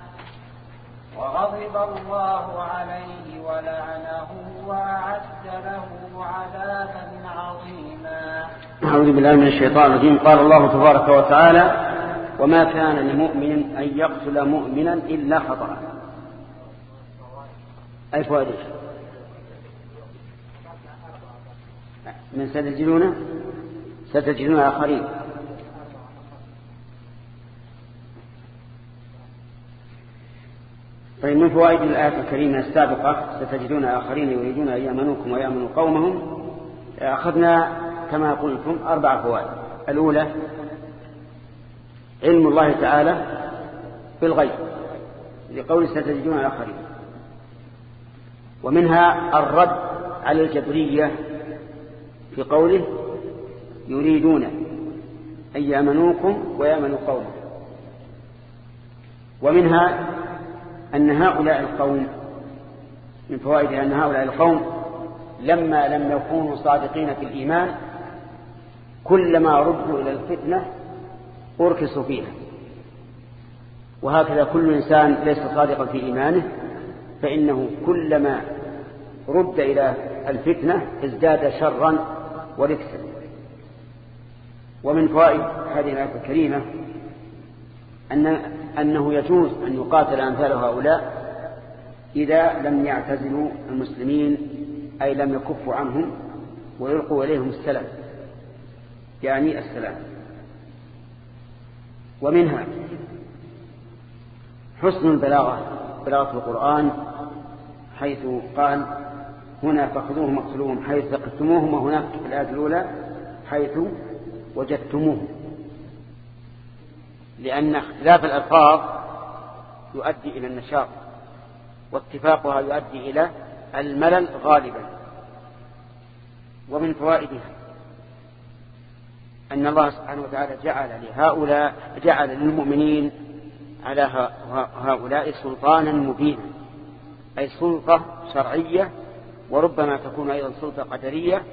وغضب الله عليه ولعنه وأعد له عذابا عظيما. أعوذ بالله من الشيطان الرجيم. قال الله تبارك وتعالى وما كان لمؤمن أن يقتل مؤمنا إلا خطأ. أي فوائد من ستجدون؟ ستجدون آخرين. طيب من فوائد الآية الكريمة السابقة ستجدون آخرين يريدون أن يأمنوكم ويأمنوا قومهم. أخذنا كما قلتم أربع فوائد. الأولى علم الله تعالى بالغيب لقول ستجدون آخرين. ومنها الرد على الجبرية في قوله يريدون أن يأمنوكم ويأمنوا قومكم. ومنها أن هؤلاء القوم من فوائد أن هؤلاء القوم لما لم يكونوا صادقين في الإيمان كلما ردوا إلى الفتنة أركسوا فيها. وهكذا كل إنسان ليس صادقا في إيمانه فإنه كلما رد إلى الفتنة ازداد شرا وركسا. ومن فوائد هذه الآية الكريمة أن أنه يجوز أن يقاتل أمثال هؤلاء إذا لم يعتزلوا المسلمين أي لم يكفوا عنهم ويلقوا إليهم السلام. يعني السلام. ومنها حسن البلاغة بلاغة القرآن حيث قال هنا فخذوهم واقتلوهم حيث ثقفتموهم وهناك في الآية الأولى حيث وجدتموهم لأن اختلاف الألفاظ يؤدي إلى النشاط واتفاقها يؤدي إلى الملل غالبا ومن فوائدها أن الله سبحانه وتعالى جعل لهؤلاء جعل للمؤمنين على هؤلاء سلطانا مبينا أي سلطة شرعية وربما تكون أيضا سلطة قدرية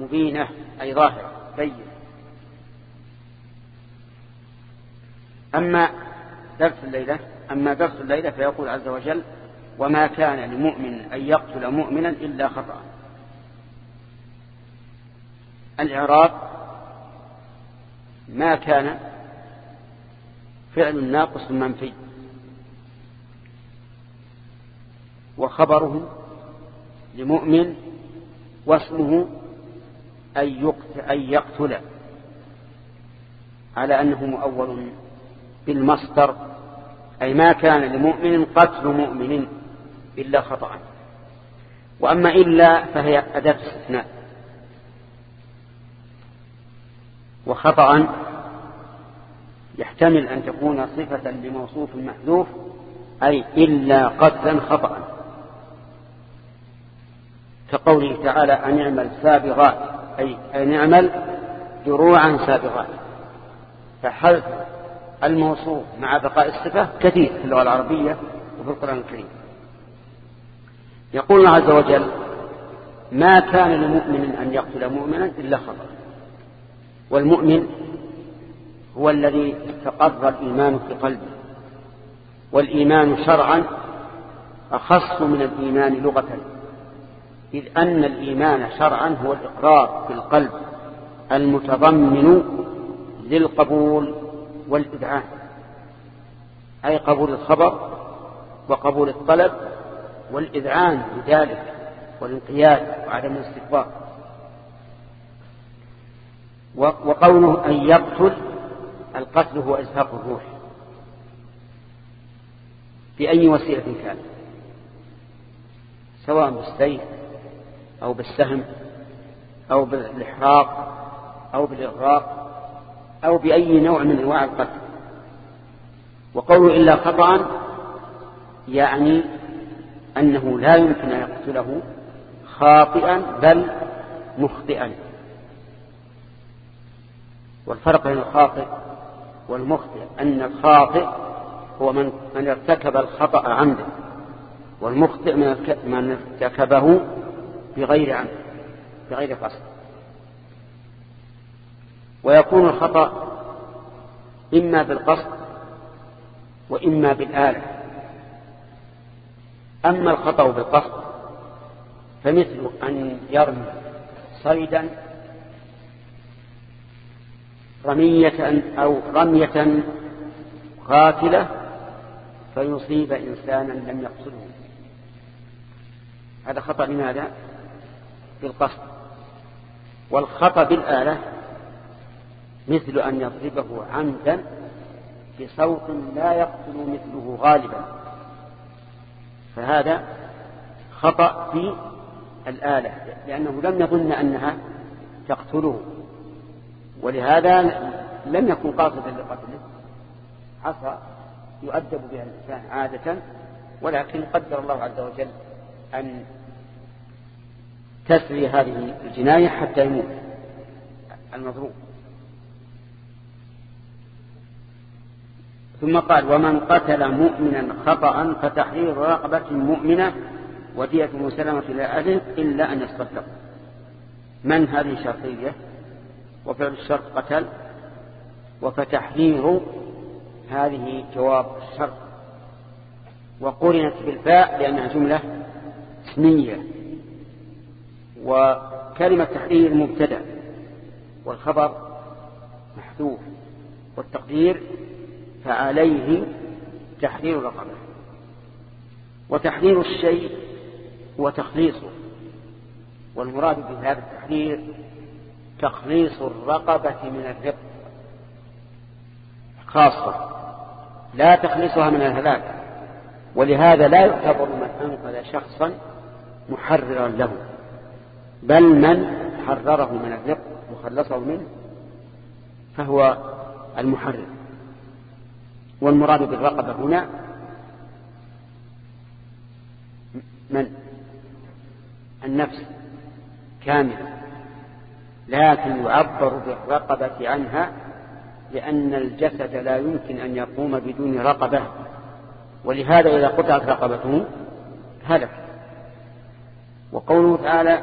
مبينة أي ظاهرة بين أما درس الليلة أما درس الليلة فيقول عز وجل وما كان لمؤمن أن يقتل مؤمنا إلا خطأ. الإعراب ما كان فعل ناقص منفي. وخبره لمؤمن واسمه أن يقتل. على أنه مؤول بالمصدر أي ما كان لمؤمن قتل مؤمن إلا خطأ. وأما إلا فهي أداة استثناء. وخطأ يحتمل أن تكون صفة لموصوف محذوف أي إلا قتلا خطأ. كقوله تعالى أن يعمل سابغات أي أن يعمل دروعا سابغات. فحذف الموصوف مع بقاء الصفة كثير في اللغة العربية وفي القرآن الكريم. يقول الله عز وجل ما كان لمؤمن أن يقتل مؤمنا إلا خطأ. والمؤمن هو الذي استقر الإيمان في قلبه. والإيمان شرعا أخص من الإيمان لغة. إذ أن الإيمان شرعا هو الإقرار في القلب المتضمن للقبول والإذعان أي قبول الخبر وقبول الطلب والإذعان بذلك والانقياد وعدم الاستكبار. وقوله أن يقتل القتل هو إزهاق الروح بأي وسيلة كان سواء بالسيف أو بالسهم أو بالإحراق أو بالإغراق. أو بأي نوع من أنواع القتل. وقوله إلا خطأ يعني أنه لا يمكن أن يقتله خاطئا بل مخطئا. والفرق بين الخاطئ والمخطئ أن الخاطئ هو من, من ارتكب الخطأ عمدا والمخطئ من ارتكبه بغير عمد بغير قصد ويكون الخطأ إما بالقصد وإما بالآلة. أما الخطأ بالقصد فمثل أن يرمي صيدا رمية أو رمية قاتلة فيصيب إنسانا لم يقصده هذا خطأ لماذا؟ بالقصد. والخطأ بالآلة مثل أن يضربه عمدا بصوت لا يقتل مثله غالبا. فهذا خطأ في الآلة لأنه لم يظن أنها تقتله. ولهذا لم يكن قاصدا لقتله. عصى يؤدب بها الإنسان عادة ولكن قدر الله عز وجل أن تسري هذه الجناية حتى يموت. المضروب ثم قال ومن قتل مؤمنا خطأ فتحرير رقبة مؤمنة ودية مسلمة إلى أهله إلا أن يصدق من هذه شرطية وفعل الشرط قتل. وفتحرير هذه جواب الشرط. وقرنت بالفاء لأنها جملة اسمية. وكلمة تحرير مبتدأ. والخبر محذوف. والتقدير فعليه تحرير رقبه وتحرير الشيء هو تخليصه. والمراد بهذا التحرير تخليص الرقبة من الرق. خاصة لا تخليصها من الهلاك. ولهذا لا يعتبر من أنقذ شخصا محررا له. بل من حرره من الرق وخلصه منه فهو المحرر. والمراد بالرقبة هنا من؟ النفس كاملة لكن يعبر بالرقبة عنها لأن الجسد لا يمكن أن يقوم بدون رقبة. ولهذا إذا قطعت رقبته هلك. وقوله تعالى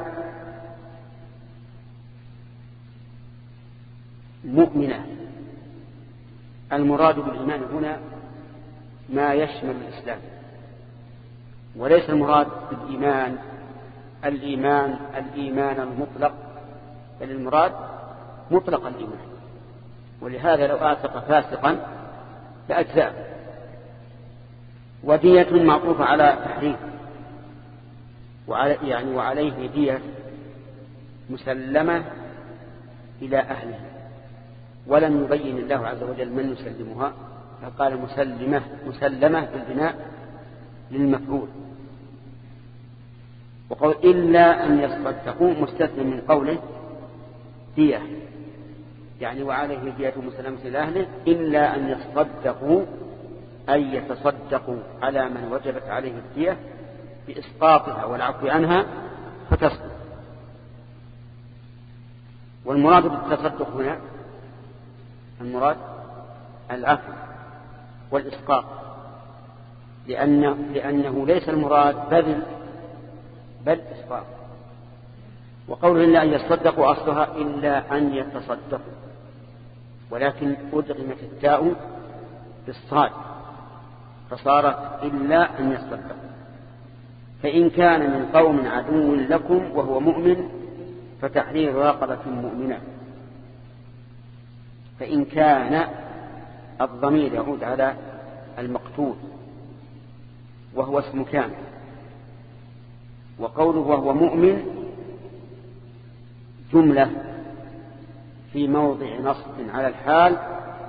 مؤمنة. المراد بالإيمان هنا ما يشمل الإسلام وليس المراد بالإيمان الإيمان الإيمان المطلق بل المراد مطلق الإيمان. ولهذا لو آثق فاسقا لأجزاء ودية معطوفة على تحريم وعلى يعني وعليه دية مسلمة إلى أهله. ولم يبين الله عز وجل من يسلمها فقال مسلمة مسلمة بالبناء للمفعول. وقول إلا أن يصدقوا مستثنى من قوله دية يعني وعليه دية مسلمة لأهله إلا أن يصدقوا أي يتصدقوا على من وجبت عليه الدية بإسقاطها والعفو عنها فتصدق. والمراد بالتصدق هنا المراد العفو والإسقاط. لأن لأنه ليس المراد بذل بل إسقاط. وقول إلا أن يصدقوا أصلها إلا أن يتصدقوا. ولكن أدغمت التاء بالصاد فصارت إلا أن يصدقوا فإن كان من قوم عدو لكم وهو مؤمن فتحرير رقبة مؤمنة. فإن كان الضمير يعود على المقتول وهو اسم كان وقوله وهو مؤمن جملة في موضع نصب على الحال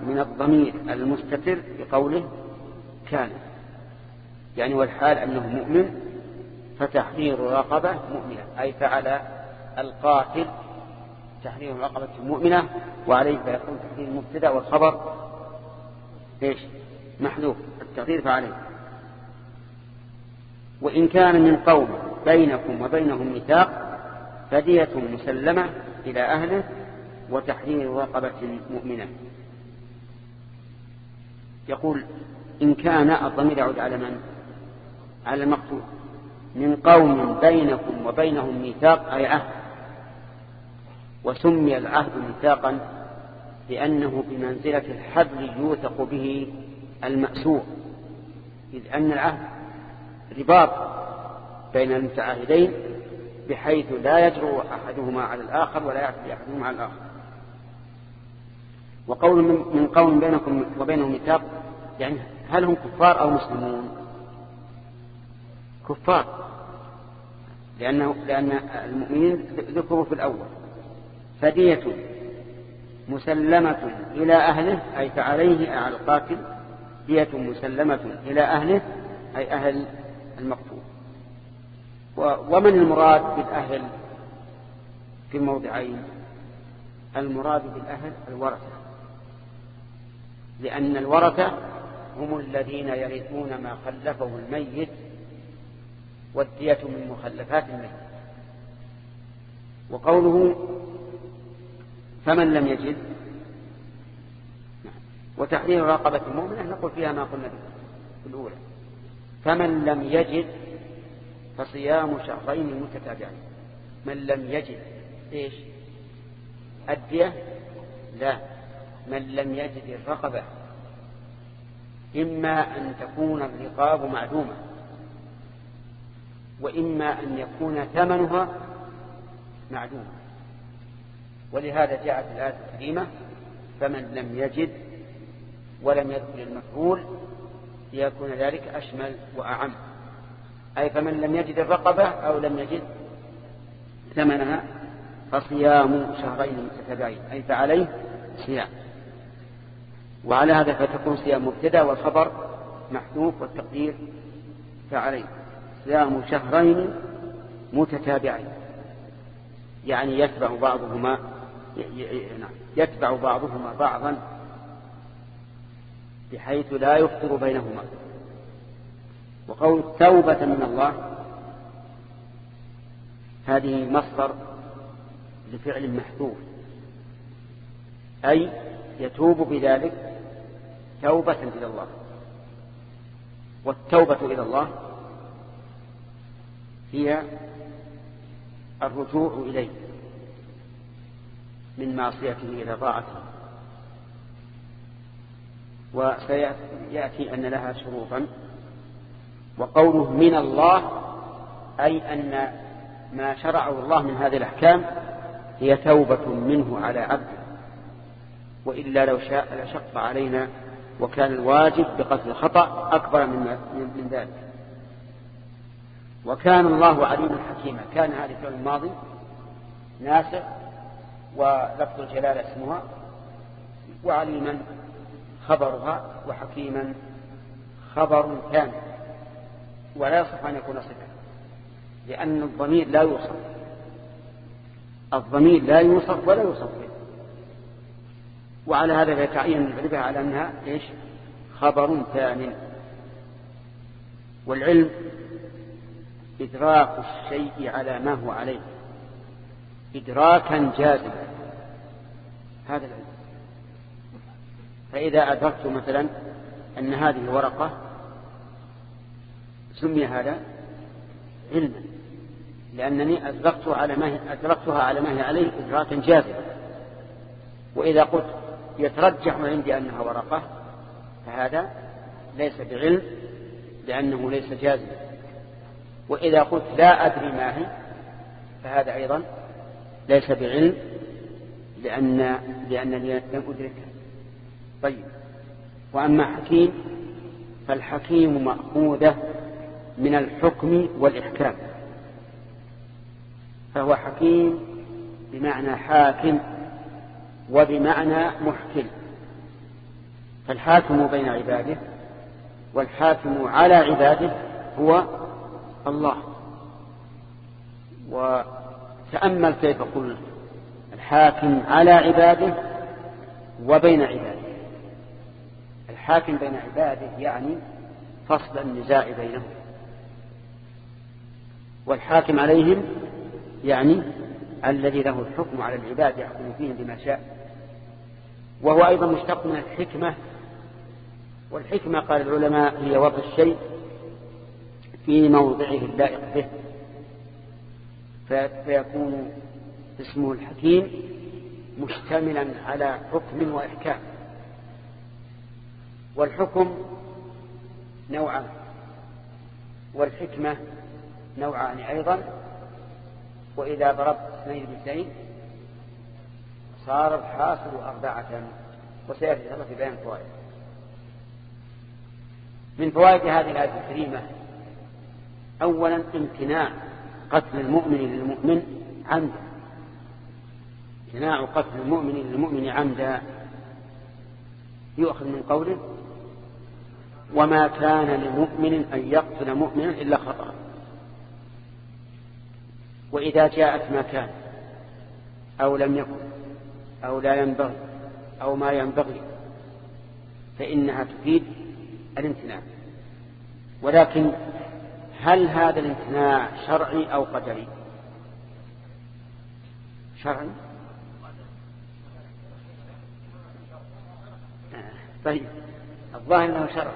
من الضمير المستتر بقوله كان. يعني والحال أنه مؤمن فتحرير رقبة مؤمنة أي فعل القاتل تحرير رقبة مؤمنة وعليه فيكون تحرير المبتدأ والخبر. إيش؟ محذوف التقدير فعليه. وإن كان من قوم بينكم وبينهم ميثاق فدية مسلمة إلى أهله وتحرير رقبة مؤمنة يقول إن كان الضمير يعود على من؟ على المقتول من قوم بينكم وبينهم ميثاق أي عهد وسمي العهد ميثاقا لأنه بمنزلة الحبل يوثق به المأسور إذ أن العهد رباط بين المتعاهدين بحيث لا يجرؤ أحدهما على الآخر ولا يعتدي أحدهما على الآخر. وقول من قوم بينكم وبينهم ميثاق يعني هل هم كفار أو مسلمون؟ كفار لأنه لأن المؤمنين ذكروا في الأول. فدية مسلمة إلى أهله أي فعليه على القاتل. دية مسلمة إلى أهله أي أهل المقتول. ومن المراد بالأهل في الموضعين؟ المراد بالأهل الورثة. لأن الورثة هم الذين يرثون ما خلفه الميت والدية من مخلفات الميت. وقوله فمن لم يجد؟ وتحرير رقبة المؤمنة نقول فيها ما قلنا في الأولى. فمن لم يجد فصيام شهرين متتابعين. من لم يجد إيش؟ أدية؟ لا. من لم يجد الرقبة إما أن تكون الرقاب معدومة وإما أن يكون ثمنها معدوما ولهذا جاءت الآية الكريمة فمن لم يجد ولم يدخل المفعول ليكون ذلك أشمل وأعم. أي فمن لم يجد الرقبة أو لم يجد ثمنها فصيام شهرين متتابعين أي فعليه صيام. وعلى هذا فتكون صيام مبتدأ والخبر محذوف والتقدير فعليه. صيام شهرين متتابعين يعني يتبع بعضهما يتبع بعضهما بعضا بحيث لا يفطر بينهما. وقول توبة من الله هذه مصدر لفعل محذوف. أي يتوب بذلك توبة إلى الله. والتوبة إلى الله هي الرجوع إليه. من معصيته إلى طاعته وسيأتي أن لها شروطا. وقوله من الله أي أن ما شرعه الله من هذه الأحكام هي توبة منه على عبده. وإلا لو شاء لشق علينا وكان الواجب بقتل الخطأ أكبر من, من ذلك. وكان الله عليما حكيما. كان هذه الفعل الماضي ناسخ ولفظ الجلالة اسمها وعليما خبرها وحكيما خبر كامل ولا يصح أن يكون صفة لأن الضمير لا يوصف الضمير لا يوصف ولا يوصف به. وعلى هذا يتعين العلبة على أنها إيش؟ خبر ثان والعلم إدراك الشيء على ما هو عليه. إدراكا جازما هذا العلم. فإذا أدركت مثلا أن هذه ورقة سمي هذا علما لأنني أدركتها على ما هي أدركتها على ما هي عليه إدراكا جازما وإذا قلت يترجح عندي أنها ورقة فهذا ليس بعلم لأنه ليس جازما وإذا قلت لا أدري ما هي فهذا أيضا ليس بعلم لأن لأنني لم أدركها طيب. وأما حكيم فالحكيم مأخوذة من الحكم والإحكام. فهو حكيم بمعنى حاكم وبمعنى محكم. فالحاكم بين عباده والحاكم على عباده هو الله. وتأمل كيف قلت الحاكم على عباده وبين عباده. الحاكم بين عباده يعني فصل النزاع بينهم. والحاكم عليهم يعني الذي له الحكم على العباد يحكم فيهم بما شاء. وهو أيضا مشتق من الحكمة. والحكمة قال العلماء هي وضع الشيء في موضعه اللائق به. فيكون اسمه الحكيم مشتملا على حكم وإحكام. والحكم نوعان والحكمة نوعان أيضا. وإذا ضربت اثنين باثنين صار الحاصل أربعة وسيأتي الله في بيان فوائد. من فوائد هذه الآية الكريمة أولا امتناع. قتل المؤمن للمؤمن عمدا. امتناع قتل المؤمن للمؤمن عمدا. يؤخذ من قوله وما كان لمؤمن أن يقتل مؤمنا إلا خطأ. وإذا جاءت ما كان أو لم يكن أو لا ينبغي أو ما ينبغي فإنها تفيد الامتناع. ولكن هل هذا الامتناع شرعي أو قدري؟ شرعي؟ طيب. الظاهر أنه شرع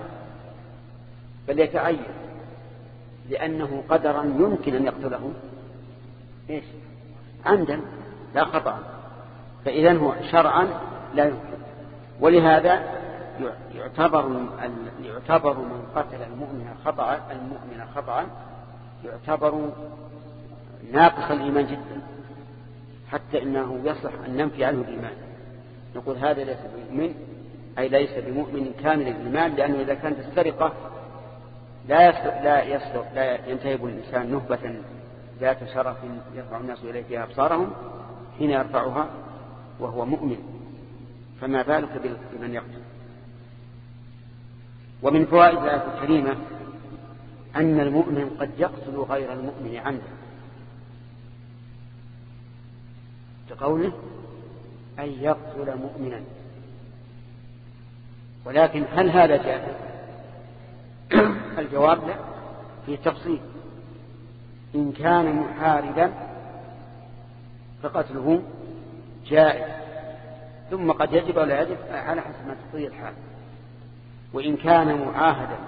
بل يتعين لأنه قدرا يمكن أن يقتله. إيش؟ عمدا لا خطأ. فإذا هو شرعا لا يمكن. ولهذا يعتبر يعتبر من قتل المؤمن خطأ المؤمن خطأ يعتبر ناقص الإيمان جدا حتى إنه يصلح أن ننفي عنه الإيمان. نقول هذا ليس بمؤمن أي ليس بمؤمن كامل الإيمان لأنه إذا كانت السرقة لا يسرق لا يسرق لا ينتهب الإنسان نهبة ذات شرف يرفع الناس إليه فيها أبصارهم حين يرفعها وهو مؤمن. فما بالك بمن يقتل؟ ومن فوائد الآية الكريمة أن المؤمن قد يقتل غير المؤمن عنده بقوله أن يقتل مؤمنا. ولكن هل هذا جائز؟ <clears throat> الجواب لا. في تفصيل. إن كان محاربا فقتله جائز. ثم قد يجب ولا يجب على حسب ما تقضي الحال. وإن كان معاهدا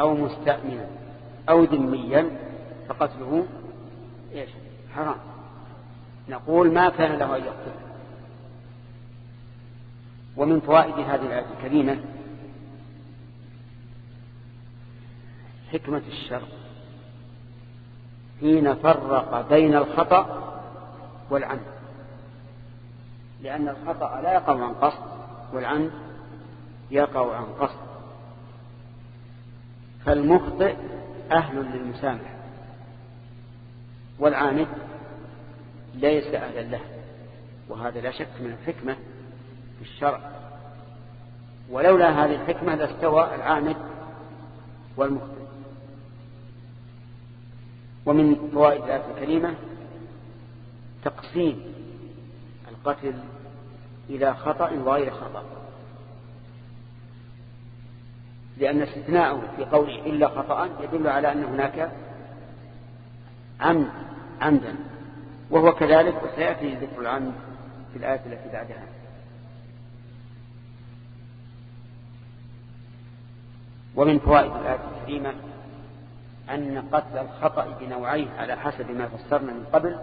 أو مستأمنا أو ذميا فقتله إيش؟ حرام. نقول ما كان له أن يقتل ومن فوائد هذه الآية الكريمة حكمة الشر. حين فرق بين الخطأ والعمد لأن الخطأ لا يقع عن قصد والعمد يقع عن قصد. فالمخطئ أهل للمسامح والعامد ليس أهلا له. وهذا لا شك من الحكمة في الشرع. ولولا هذه الحكمة لاستوى العامد والمخطئ. ومن فوائد الآية الكريمة تقسيم القتل إلى خطأ وغير خطأ. لأن استثناءه في قوله إلا خطأ يدل على أن هناك عمد عمدا. وهو كذلك وسيأتي ذكر العمد في الآية التي بعدها. ومن فوائد الآية الكريمة أن قتل الخطأ بنوعيه على حسب ما فسرنا من قبل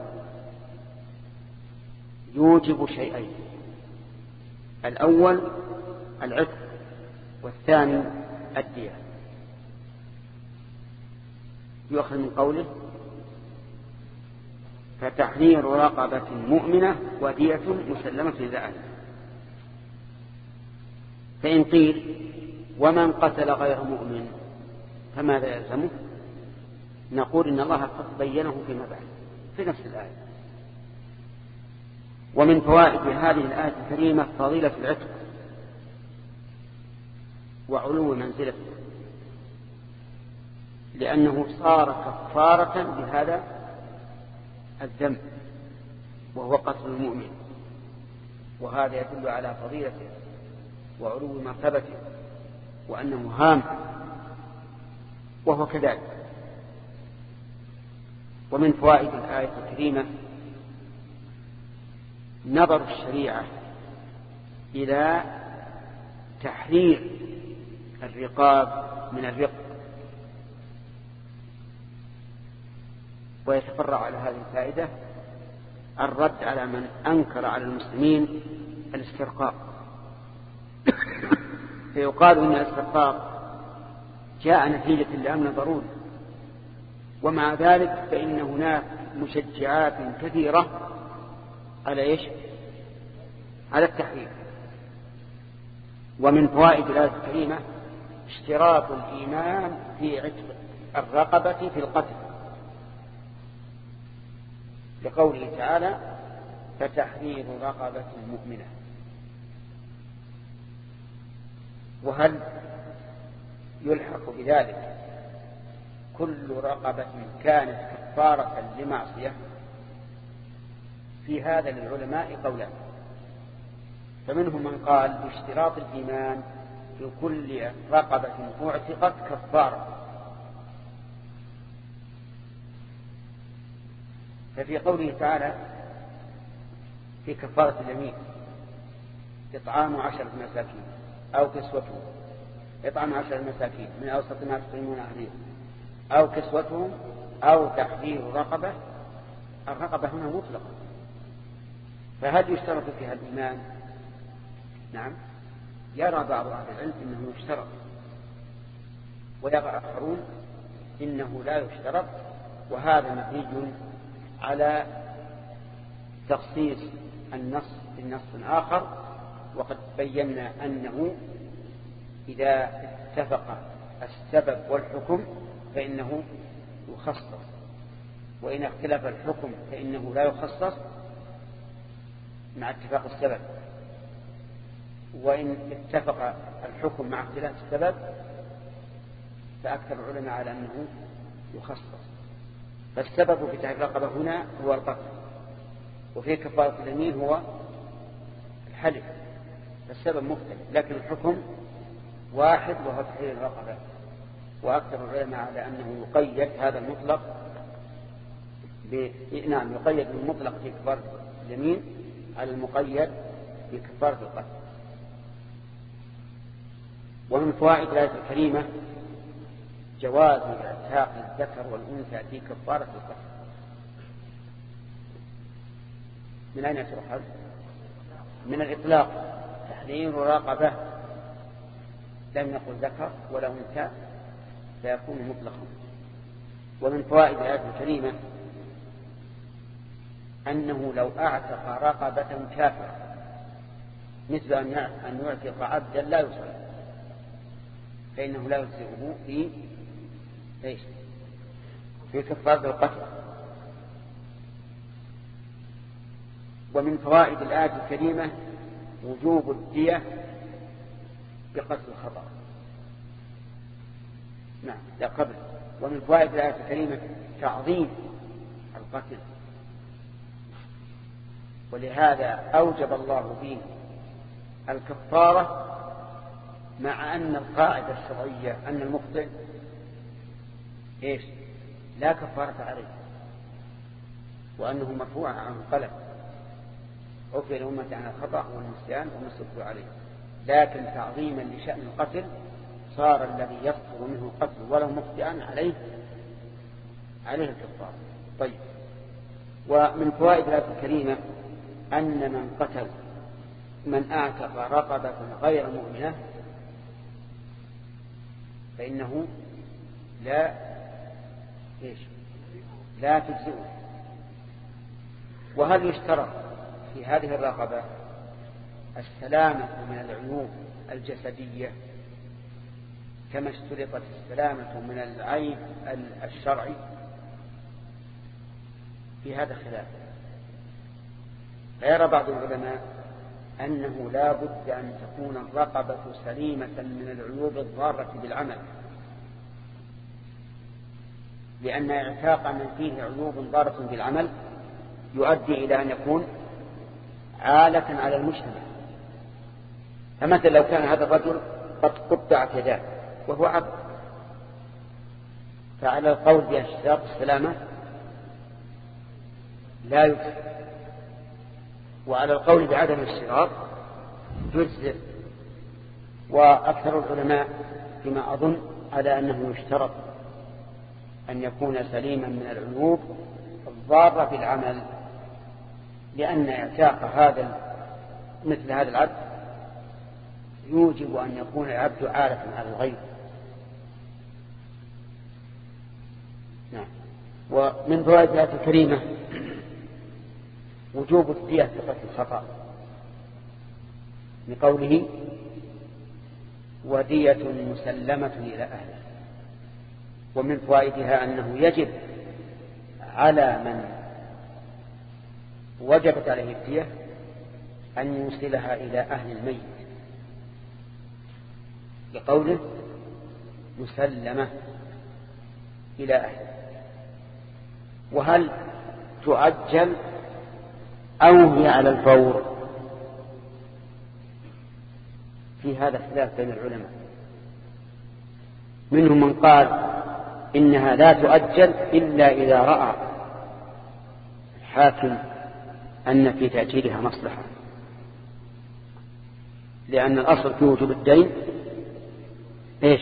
يوجب شيئين. الأول العتق والثاني الدية يؤخذ من قوله فتحرير رقبة مؤمنة ودية مسلمة إلى فإن قيل ومن قتل غير مؤمن فماذا يلزمه؟ نقول إن الله قد بينه فيما بعد في نفس الآية. ومن فوائد هذه الآية الكريمة فضيلة العتق. وعلو منزلته. لأنه صار كفارة بهذا الذنب وهو قتل المؤمن. وهذا يدل على فضيلته وعلو مرتبته وأنه هام وهو كذلك. ومن فوائد الآية الكريمة نظر الشريعة إلى تحرير الرقاب من الرق. ويتفرع على هذه الفائدة الرد على من أنكر على المسلمين الاسترقاق. <coughs> فيقال إن الاسترقاق جاء نتيجة لأمن ضروري. ومع ذلك فإن هناك مشجعات كثيرة على إيش؟ على التحريم. ومن فوائد الآية الكريمة اشتراط الإيمان في عتق الرقبة في القتل. لقوله تعالى فتحرير رقبة مؤمنة وهل يلحق بذلك كل رقبة كانت كفارة لمعصية؟ في هذا للعلماء قولان فمنهم من قال باشتراط الإيمان في كل رقبة أعتقت كفارة. ففي قوله تعالى في كفارة اليمين إطعام عشرة مساكين أو كسوتهم إطعام عشر المساكين من أوسط ما تطعمون أهليهم أو كسوتهم أو تحرير رقبة. الرقبة هنا مطلقة. فهل يشترط فيها الإيمان؟ نعم. يرى بعض أهل العلم أنه يشترط ويرى آخرون إنه لا يشترط وهذا نتيج على تخصيص النص بالنص آخر وقد بينا أنه إذا اتفق السبب والحكم فإنه يخصص وإن اختلف الحكم فإنه لا يخصص مع اتفاق السبب. وإن اتفق الحكم مع اختلاف السبب فأكثر العلماء على أنه يخصص. فالسبب في تحرير الرقبة هنا هو القتل. وفي كفارة اليمين هو الحلف. فالسبب مختلف لكن الحكم واحد وهو تحرير الرقبة. وأكثر العلماء على أنه يقيد هذا المطلق ب... نعم يقيد المطلق في كفارة اليمين على المقيد في كفارة القتل. ومن فوائد الآية الكريمة جواز اعتاق الذكر والأنثى في كفارة القتل من أين تؤخذ؟ من الإطلاق. تحرير رقبة. لم يقل ذكر ولا أنثى فيكون مطلقا. ومن فوائد الآية الكريمة أنه لو أعتق رقبة كافرة مثل أن يعتق عبدا لا يصلي. فإنه لا يجزئه في إيش؟ في كفارة القتل. ومن فوائد الآية الكريمة وجوب الدية بقتل الخطأ. نعم لا قبل. ومن فوائد الآية الكريمة تعظيم القتل. ولهذا أوجب الله فيه الكفارة مع أن القاعدة الشرعية أن المخطئ إيش؟ لا كفارة عليه. وأنه مرفوع عنه قلم. عفي الأمة عن الخطأ والنسيان وما عليه. لكن تعظيما لشأن القتل صار الذي يصدر منه القتل ولو مخطئا عليه عليه الكفار طيب. ومن فوائد هذه الكريمة أن من قتل من أعتق رقبة غير مؤمنة فإنه لا إيش؟ لا تجزئه. وهل يشترط في هذه الرقبة السلامة من العيوب الجسدية كما اشترطت السلامة من العيب الشرعي؟ في هذا خلاف. فيرى بعض العلماء أنه لا بد أن تكون الرقبة سليمة من العيوب الضارة بالعمل لأن إعتاق من فيه عيوب ضارة بالعمل يؤدي إلى أن يكون عالة على المجتمع. فمثلا لو كان هذا الرجل قد قطعت يداه وهو عبد فعلى القول باشتراط السلامة لا يجزي وعلى القول بعدم الاشتراط يجزئ وأكثر العلماء فيما أظن على أنه يشترط أن يكون سليما من العيوب الضارة بالعمل لأن إعتاق هذا مثل هذا العبد يوجب أن يكون العبد عارفا على الغيب. نعم. ومن فوائد الآية الكريمة وجوب الدية بقتل الخطأ. لقوله ودية مسلمة إلى أهله. ومن فوائدها أنه يجب على من وجبت عليه الدية أن يوصلها إلى أهل الميت. لقوله مسلمة إلى أهله. وهل تؤجل أو هي على الفور. في هذا خلاف بين العلماء. منهم من قال إنها لا تؤجل إلا إذا رأى الحاكم أن في تأجيلها مصلحة. لأن الأصل في وجوب الدين إيش؟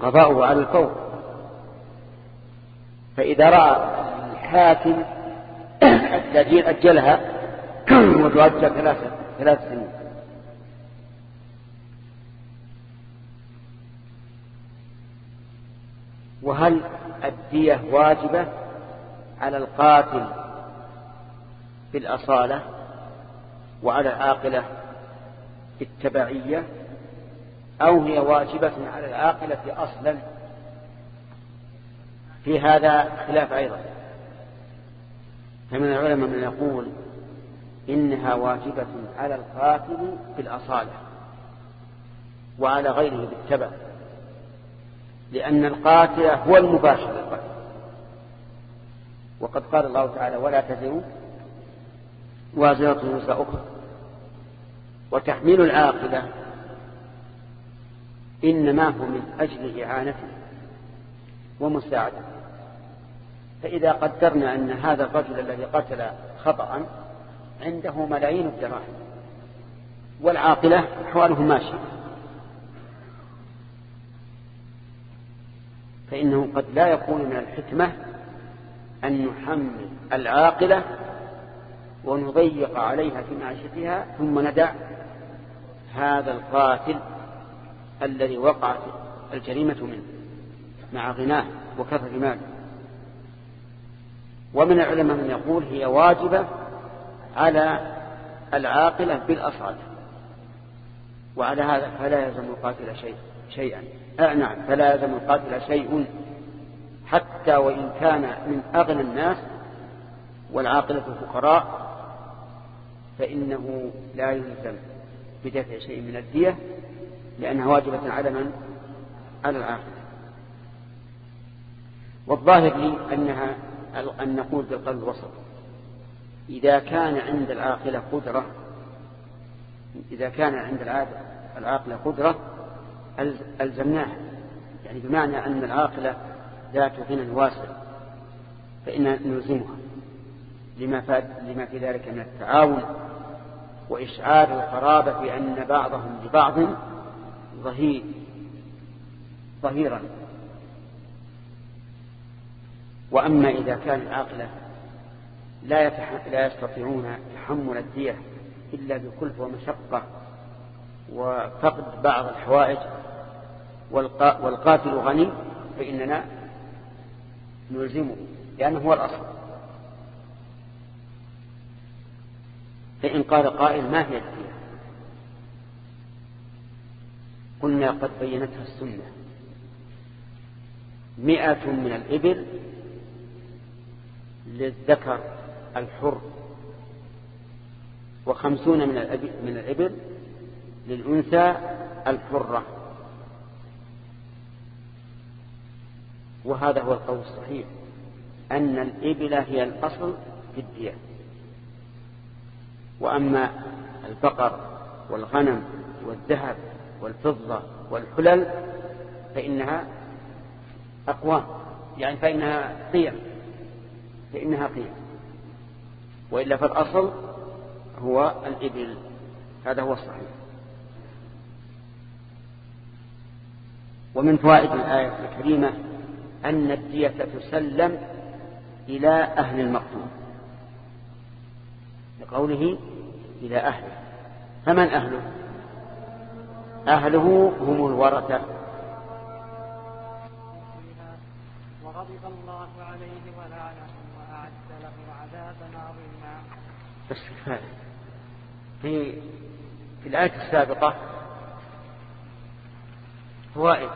قضاؤه على الفور. فإذا رأى الحاكم <coughs> التأجيل أجلها وتؤجل ثلاثة ثلاث سنين. وهل الدية واجبة على القاتل في الأصالة وعلى العاقلة في التبعية أو هي واجبة على العاقلة أصلا؟ في هذا خلاف أيضا. فمن العلماء من يقول إنها واجبة على القاتل في الأصالة وعلى غيره بالتبع لأن القاتل هو المباشر للقتل. وقد قال الله تعالى ولا تزروا وازرة وزر أخرى وتحميل العاقبة إنما هو من أجل إعانته ومساعدته. فإذا قدرنا أن هذا الرجل الذي قتل خطأ عنده ملايين الدراهم والعاقلة أحواله ماشية. فإنه قد لا يكون من الحكمة أن نحمل العاقلة ونضيق عليها في معيشتها ثم ندع هذا القاتل الذي وقعت الجريمة منه مع غناه وكثر ماله. ومن العلماء من يقول هي واجبة على العاقلة بالأصالة وعلى هذا فلا يلزم القاتل شيء شيئا. آه نعم فلا يلزم القاتل شيء. حتى وإن كان من أغنى الناس والعاقلة الفقراء فإنه لا يلزم بدفع شيء من الدية لأنها واجبة على من؟ على العاقلة والظاهر لي أنها أن نقول بالقلب الوسط. إذا كان عند العاقلة قدرة إذا كان عند العاقلة قدرة ألزمناها يعني بمعنى أن العاقلة ذات غنى واسع فإن نلزمها. لما, لما في ذلك من التعاون وإشعار القرابة بأن بعضهم لبعض ظهير ظهيرا. وأما إذا كان العاقلة لا, لا يستطيعون تحمل الدية إلا بكلف ومشقة وفقد بعض الحوائج والقاتل غني فإننا نلزمه لأنه هو الأصل. فإن قال قائل ما هي الدية؟ قلنا قد بينتها السنة. مئة من الإبل للذكر الحر. وخمسون من من الإبل للأنثى الحرة. وهذا هو القول الصحيح أن الإبل هي الأصل في الدية. وأما البقر والغنم والذهب والفضة والحلل فإنها أقوام يعني فإنها قيم فإنها قيم. وإلا فالأصل هو الإبل. هذا هو الصحيح. ومن فوائد الآية الكريمة أن الدية تسلم إلى أهل المقتول. لقوله إلى أهله. فمن أهله؟ أهله هم الورثة وغضب الله عليه ولعنه وأعد له عذابا عظيما بس في في الآية السابقة فوائد.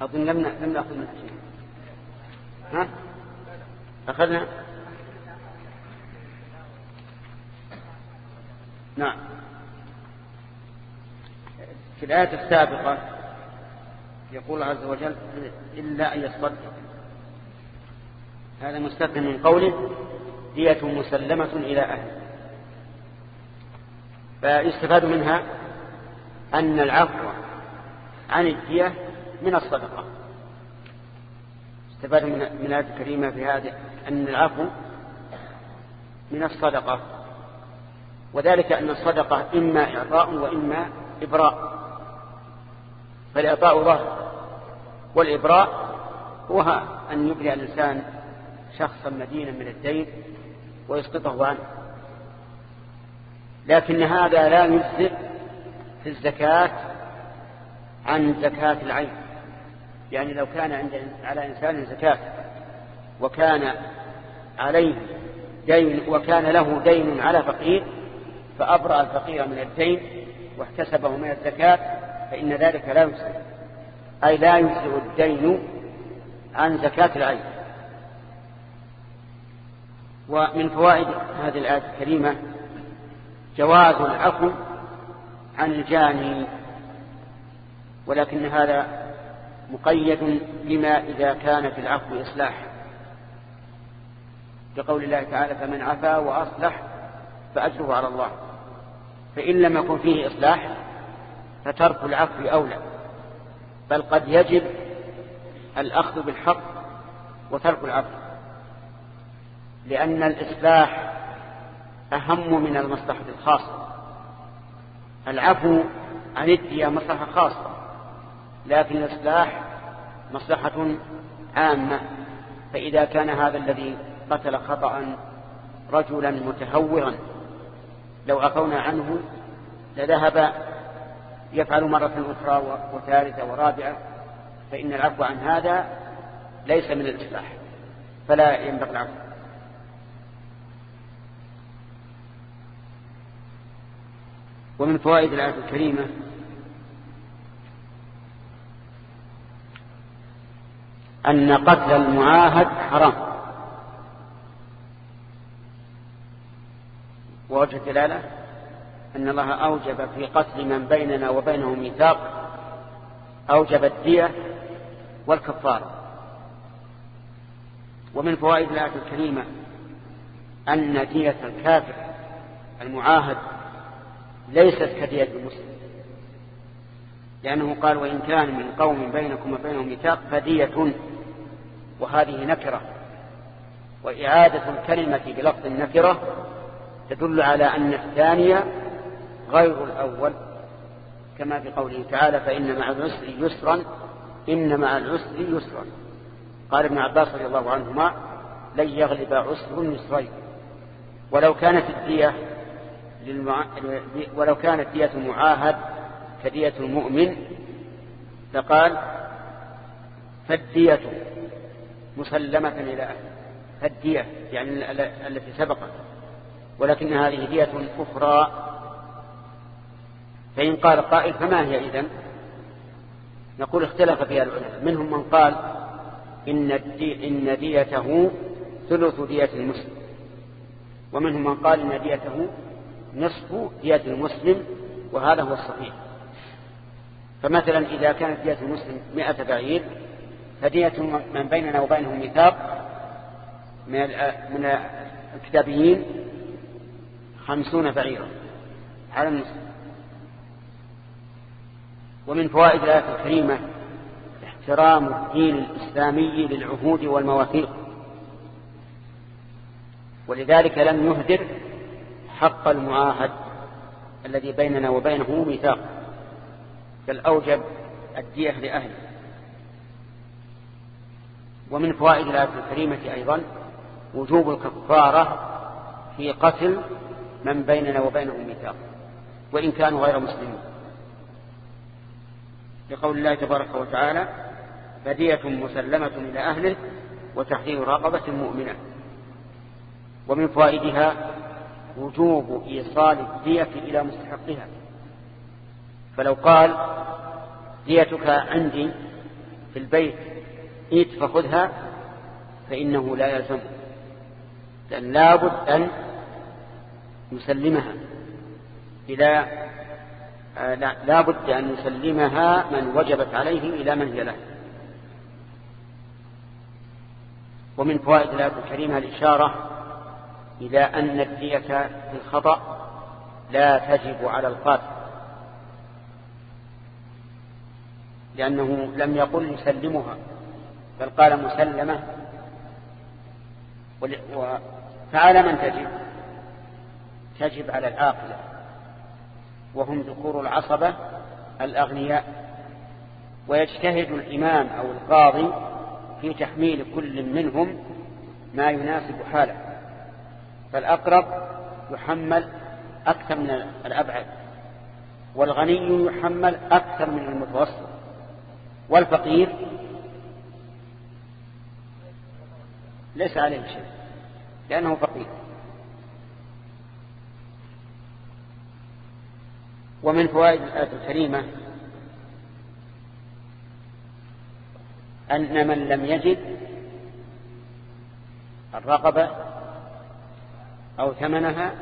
أظن لم لم نأخذ منها شيء. ها؟ أخذنا؟ نعم. في الآية السابقة يقول عز وجل إلا أن يصدق. هذا مستثنى من قوله دية مسلمة إلى أهل فيستفاد منها أن العفو عن الدية من الصدقة. استفاد من الآية الكريمة في هذه أن العفو من الصدقة. وذلك أن الصدقة إما إعطاء وإما إبراء. فالإعطاء ظاهر والإبراء هو أن يبرئ الإنسان شخصا مدينا من الدين ويسقطه عنه. لكن هذا لا يجزئ في الزكاة عن زكاة العين. يعني لو كان عند على إنسان زكاة وكان عليه دين وكان له دين على فقير فأبرأ الفقير من الدين واحتسبه من الزكاة فإن ذلك لا يجزئ. أي لا يجزئ الدين عن زكاة العين. ومن فوائد هذه الآية الكريمة جواز العفو عن الجاني ولكن هذا مقيد بما إذا كان في العفو إصلاح. بقول الله تعالى فمن عفا وأصلح فأجره على الله. فإن لم يكن فيه إصلاح فترك العفو أولى بل قد يجب الأخذ بالحق وترك العفو. لأن الإصلاح أهم من المصلحة الخاصة. العفو عن الدية مصلحة خاصة لكن الإصلاح مصلحة عامة. فإذا كان هذا الذي قتل خطأ رجلا متهورا لو عفونا عنه لذهب يفعل مرة أخرى وثالثة ورابعة. فإن العفو عن هذا ليس من الإصلاح فلا ينبغي العفو. ومن فوائد الآية الكريمة أن قتل المعاهد حرام. ووجه الدلالة أن الله أوجب في قتل من بيننا وبينه ميثاق أوجب الدية والكفارة. ومن فوائد الآية الكريمة أن دية الكافر المعاهد ليست كدية المسلم. لأنه قال وإن كان من قوم بينكم وبينهم ميثاق فدية وهذه نكرة وإعادة الكلمة بلفظ النكرة تدل على أن الثانية غير الأول كما في قوله تعالى فإن مع العسر يسرا إن مع العسر يسرا. قال ابن عباس رضي الله عنهما لن يغلب عسر يسرين. ولو كانت الدية للمع... ولو كانت دية المعاهد كدية المؤمن فقال فالدية مسلمة إلى أهل فالدية يعني التي سبقت ولكن هذه دية أخرى. فإن قال قائل فما هي إذن؟ نقول اختلف فيها العلماء. منهم من قال إن, الدي إن ديته ثلث دية المسلم. ومنهم من قال إن ديته نصف دية المسلم وهذا هو الصحيح. فمثلا إذا كانت دية المسلم مئة بعير فدية من بيننا وبينهم ميثاق من من الكتابيين خمسون بعيرا على المسلم ومن فوائد الآية الكريمة احترام الدين الإسلامي للعهود والمواثيق. ولذلك لم يهدر حق المعاهد الذي بيننا وبينه ميثاق بل أوجب الدية لأهله. ومن فوائد الآية الكريمة أيضا وجوب الكفارة في قتل من بيننا وبينهم ميثاق وإن كانوا غير مسلمين. لقول الله تبارك وتعالى فدية مسلمة إلى أهله وتحرير رقبة مؤمنة. ومن فوائدها وجوب إيصال الدية إلى مستحقها. فلو قال ديتك عندي في البيت إيت فخذها فإنه لا يلزم. لأن لابد أن يسلمها إلى آه، لا بد أن يسلمها من وجبت عليه إلى من هي له. ومن فوائد الآية الكريمة الإشارة إلى أن الدية في الخطأ لا تجب على القاتل لأنه لم يقل يسلمها بل قال مسلمة. فعلى من تجب؟ تجب على العاقلة. وهم ذكور العصبة الأغنياء. ويجتهد الإمام أو القاضي في تحميل كل منهم ما يناسب حاله. فالأقرب يحمل أكثر من الأبعد والغني يحمل أكثر من المتوسط والفقير ليس عليه شيء لأنه فقير. ومن فوائد الآية الكريمة أن من لم يجد الرقبة أو ثمنها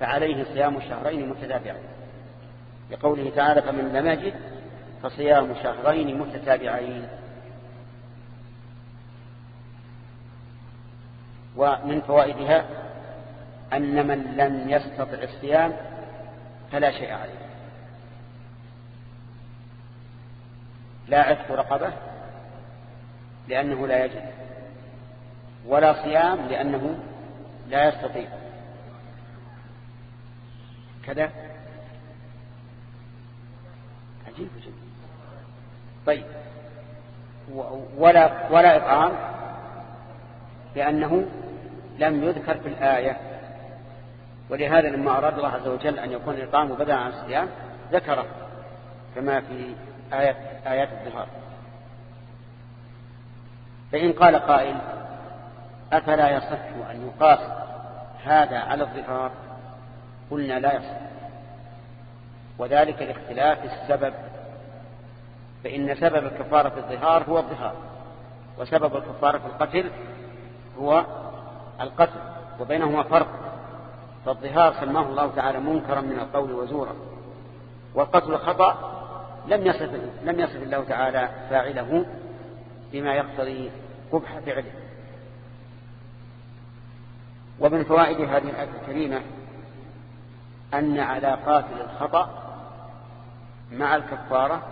فعليه صيام شهرين متتابعين. لقوله تعالى فمن لم يجد فصيام شهرين متتابعين. ومن فوائدها أن من لم يستطع الصيام فلا شيء عليه. لا عتق رقبة لأنه لا يجد ولا صيام لأنه لا يستطيع. كذا. عجيب جدا. طيب. ولا ولا إطعام لأنه لم يذكر في الآية. ولهذا لما أراد الله عز وجل أن يكون الإطعام بدلا عن الصيام ذكره كما في آيات, آيات الظهار. فإن قال قائل أفلا يصح أن يقاس هذا على الظهار؟ قلنا لا يصح. وذلك لاختلاف السبب. فإن سبب الكفارة في الظهار هو الظهار وسبب الكفارة في القتل هو القتل وبينهما فرق. فالظهار سماه الله تعالى منكرا من القول وزورا. والقتل خطأ لم يصف لم يصف الله تعالى فاعله بما يقتضي قبح فعله. ومن فوائد هذه الآية الكريمة أن على قاتل الخطأ مع الكفارة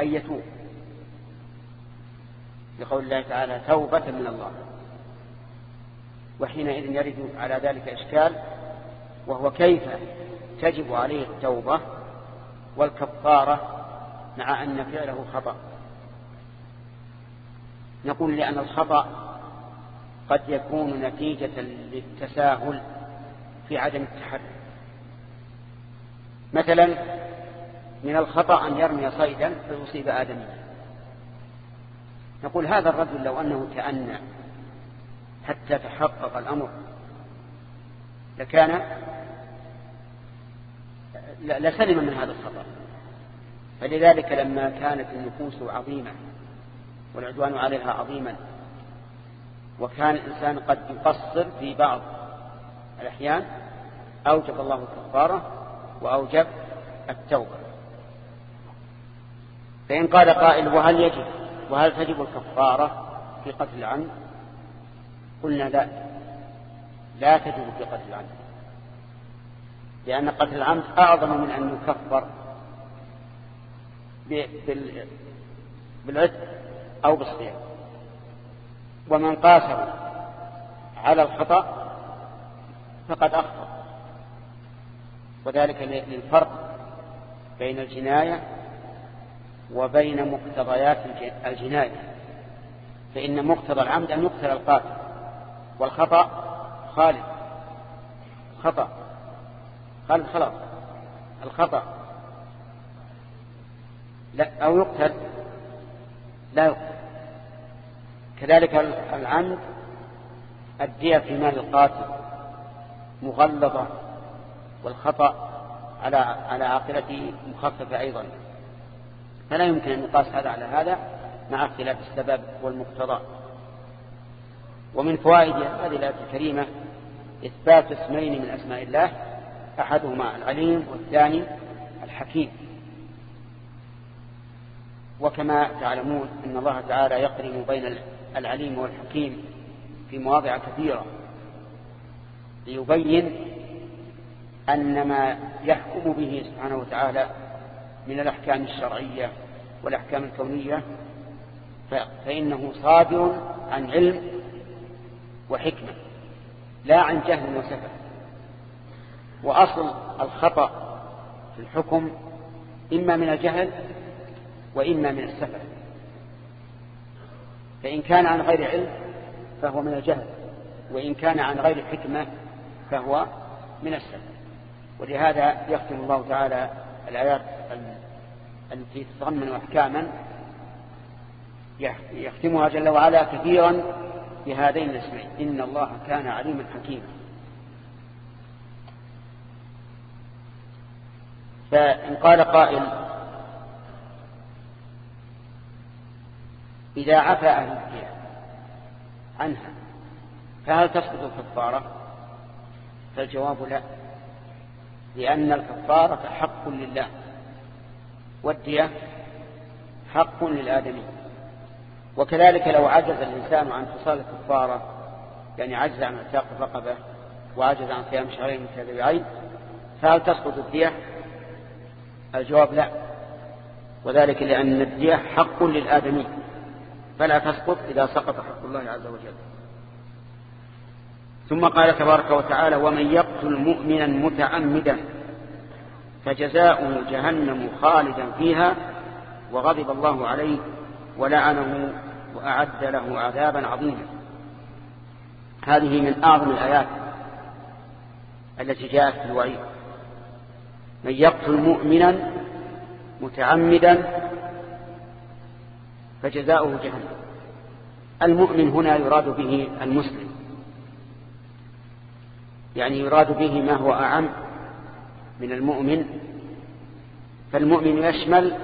أن يتوب. لقول الله تعالى توبة من الله. وحينئذ يرد على ذلك إشكال وهو كيف تجب عليه التوبة والكفارة مع أن فعله خطأ. نقول لأن الخطأ قد يكون نتيجة للتساهل في عدم التحري. مثلا من الخطأ أن يرمي صيدا فيصيب آدميا. نقول هذا الرجل لو أنه تأنى حتى تحقق الأمر لكان لسلم من هذا الخطأ. فلذلك لما كانت النفوس عظيمة والعدوان عليها عظيما وكان الإنسان قد يقصر في بعض الأحيان أوجب الله الكفارة وأوجب التوبة. فإن قال قائل وهل يجب وهل تجب الكفارة في قتل العمد؟ قلنا لا لا تجب في قتل العمد لأن قتل العمد أعظم من أن يكفر بالعتق أو بالصيام. ومن قاسر على الخطأ فقد أخطأ. وذلك للفرق بين الجناية وبين مقتضيات الجناية. فإن مقتضى العمد أن يقتل القاتل والخطأ خالد. خطأ. خالد خلاص. الخطأ. لا أو يقتل لا يقتل. كذلك العمد الدية في مال القاتل مغلظة والخطأ على على عاقلته مخففة أيضا. فلا يمكن أن يقاس هذا على هذا مع اختلاف السبب والمقتضى. ومن فوائد هذه الآية الكريمة إثبات اسمين من أسماء الله أحدهما العليم والثاني الحكيم. وكما تعلمون أن الله تعالى يقرن بين العليم والحكيم في مواضع كثيرة ليبين أن ما يحكم به سبحانه وتعالى من الأحكام الشرعية والأحكام الكونية فإنه صادر عن علم وحكمة لا عن جهل وسفه. وأصل الخطأ في الحكم إما من الجهل وإما من السفه. فإن كان عن غير علم فهو من الجهل وإن كان عن غير حكمة فهو من السفه ولهذا يختم الله تعالى الآيات التي تتضمن أحكاما يختمها جل وعلا كثيرا بهذين الاسمين إن الله كان عليما حكيما. فإن قال قائل إذا عفى أهل الدية عنها فهل تسقط الكفارة؟ فالجواب لا لأن الكفارة حق لله والدية حق للآدمي وكذلك لو عجز الإنسان عن حصال الكفارة يعني عجز عن اعتاق الرقبة وعجز عن صيام شهرين متتابعين فهل تسقط الدية؟ الجواب لا وذلك لأن الدية حق للآدمي فلا تسقط إذا سقط حق الله عز وجل. ثم قال تبارك وتعالى ومن يقتل مؤمنا متعمدا فجزاؤه جهنم خالدا فيها وغضب الله عليه ولعنه وأعد له عذابا عظيما. هذه من أعظم الآيات التي جاءت في الوعيد. من يقتل مؤمنا متعمدا فجزاؤه جهنم. المؤمن هنا يراد به المسلم. يعني يراد به ما هو أعم من المؤمن. فالمؤمن يشمل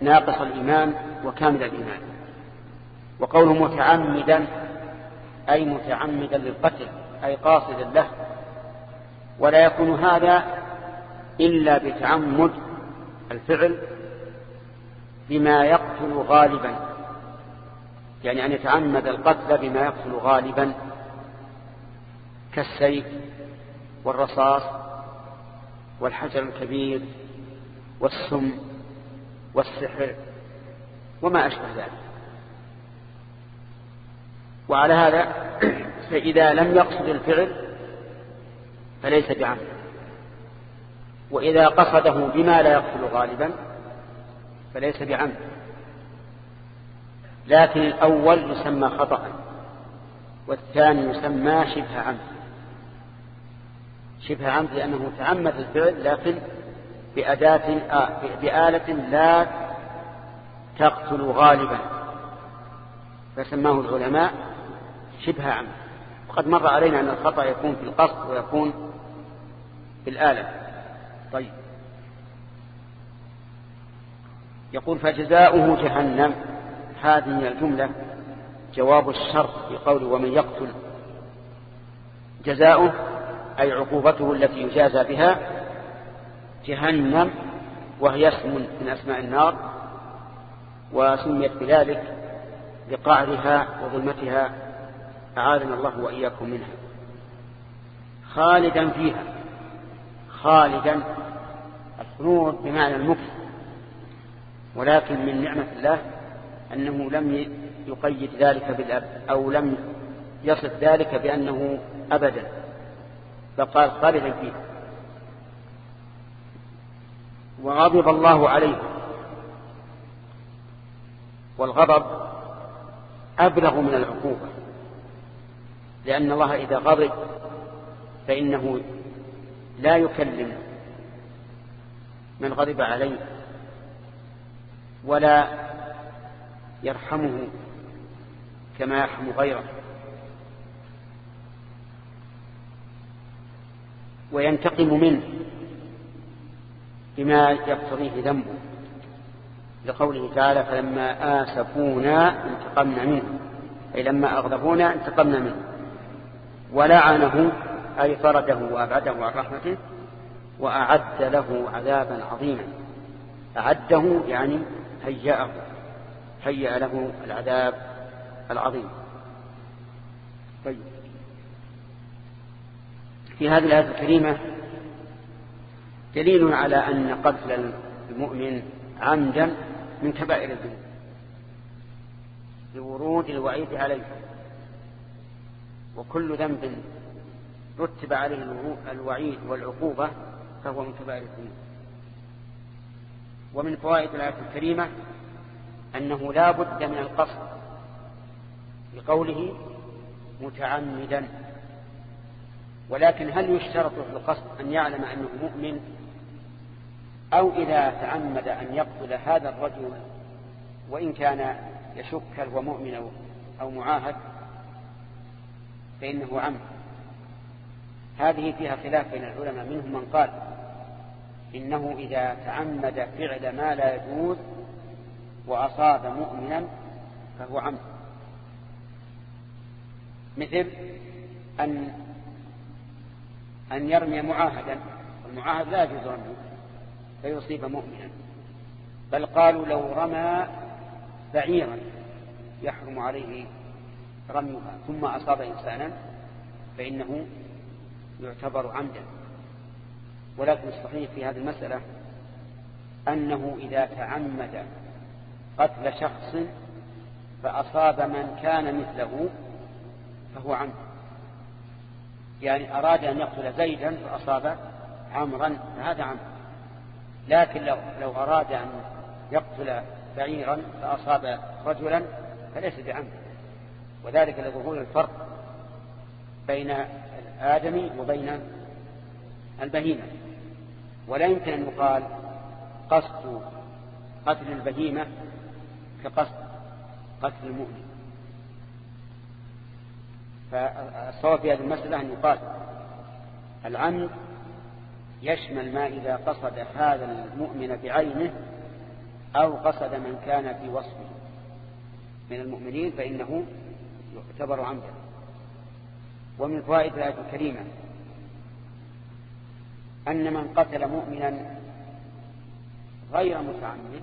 ناقص الإيمان وكامل الإيمان. وقوله متعمدا أي متعمدا للقتل أي قاصدا له. ولا يكون هذا إلا بتعمد الفعل بما يقتل غالبا. يعني أن يتعمد القتل بما يقتل غالبا. كالسيف والرصاص والحجر الكبير والسم والسحر وما أشبه ذلك. وعلى هذا <clears throat> فإذا لم يقصد الفعل فليس بعمد. وإذا قصده بما لا يقتل غالبا فليس بعمد. لكن الأول يسمى خطأ والثاني يسمى شبه عمد. شبه عمد لأنه تعمد الفعل لكن بأداة بآلة لا تقتل غالبا. فسماه العلماء شبه عمد. وقد مر علينا أن الخطأ يكون في القصد ويكون في الآلة. طيب. يقول فجزاؤه جهنم. هذه الجملة. جواب الشر في قوله ومن يقتل. جزاؤه أي عقوبته التي يجازى بها جهنم وهي اسم من أسماء النار وسميت بذلك لقعرها وظلمتها أعاذنا الله وإياكم منها. خالدا فيها. خالدا الخلود بمعنى المكس ولكن من نعمة الله أنه لم يقيد ذلك بالأب أو لم يصف ذلك بأنه أبدا. فقال خالدا فيه وغضب الله عليه. والغضب أبلغ من العقوبة. لأن الله إذا غضب فإنه لا يكلم من غضب عليه. ولا يرحمه كما يرحم غيره. وينتقم منه بما يقتضيه ذنبه. لقوله تعالى فلما آسفونا انتقمنا منه. أي لما أغضبونا انتقمنا منه. ولعنه أي طرده وأبعده عن رحمته وأعد له عذابا عظيما. أعده يعني هيأه هيأ له العذاب العظيم. طيب. في هذه الآية الكريمة دليل على أن قتل المؤمن عمدا من كبائر الذنوب لورود الوعيد عليه. وكل ذنب رتب عليه الوعيد والعقوبة فهو من كبائر الذنوب. ومن فوائد الآية الكريمة أنه لا بد من القصد بقوله متعمدا. ولكن هل يشترط في القصد أن يعلم أنه مؤمن؟ أو إذا تعمد أن يقتل هذا الرجل وإن كان يشك هل هو مؤمن أو معاهد فإنه عمد. هذه فيها خلاف بين العلماء منهم من قال إنه إذا تعمد فعل ما لا يجوز وأصاب مؤمنا فهو عمد. مثل أن أن يرمي معاهدا والمعاهد لا يجوز رميه فيصيب مؤمنا. بل قالوا لو رمى بعيرا يحرم عليه رميها ثم أصاب إنسانا فإنه يعتبر عمدا. ولكن الصحيح في هذه المسألة أنه إذا تعمد قتل شخص فأصاب من كان مثله فهو عمد. يعني أراد أن يقتل زيدا فأصاب عمرا فهذا عمد. لكن لو, لو أراد أن يقتل بعيرا فأصاب رجلا فليس بعمد. وذلك لظهور الفرق بين الآدمي وبين البهيمة. ولا يمكن أن يقال قصد قتل البهيمة كقصد قتل المؤمن. فالصواب في هذه المسألة أن يقال العمد يشمل ما إذا قصد هذا المؤمن بعينه أو قصد من كان في وصفه. من المؤمنين فإنه يعتبر عمدا. ومن فوائد الآية الكريمة أن من قتل مؤمنا غير متعمد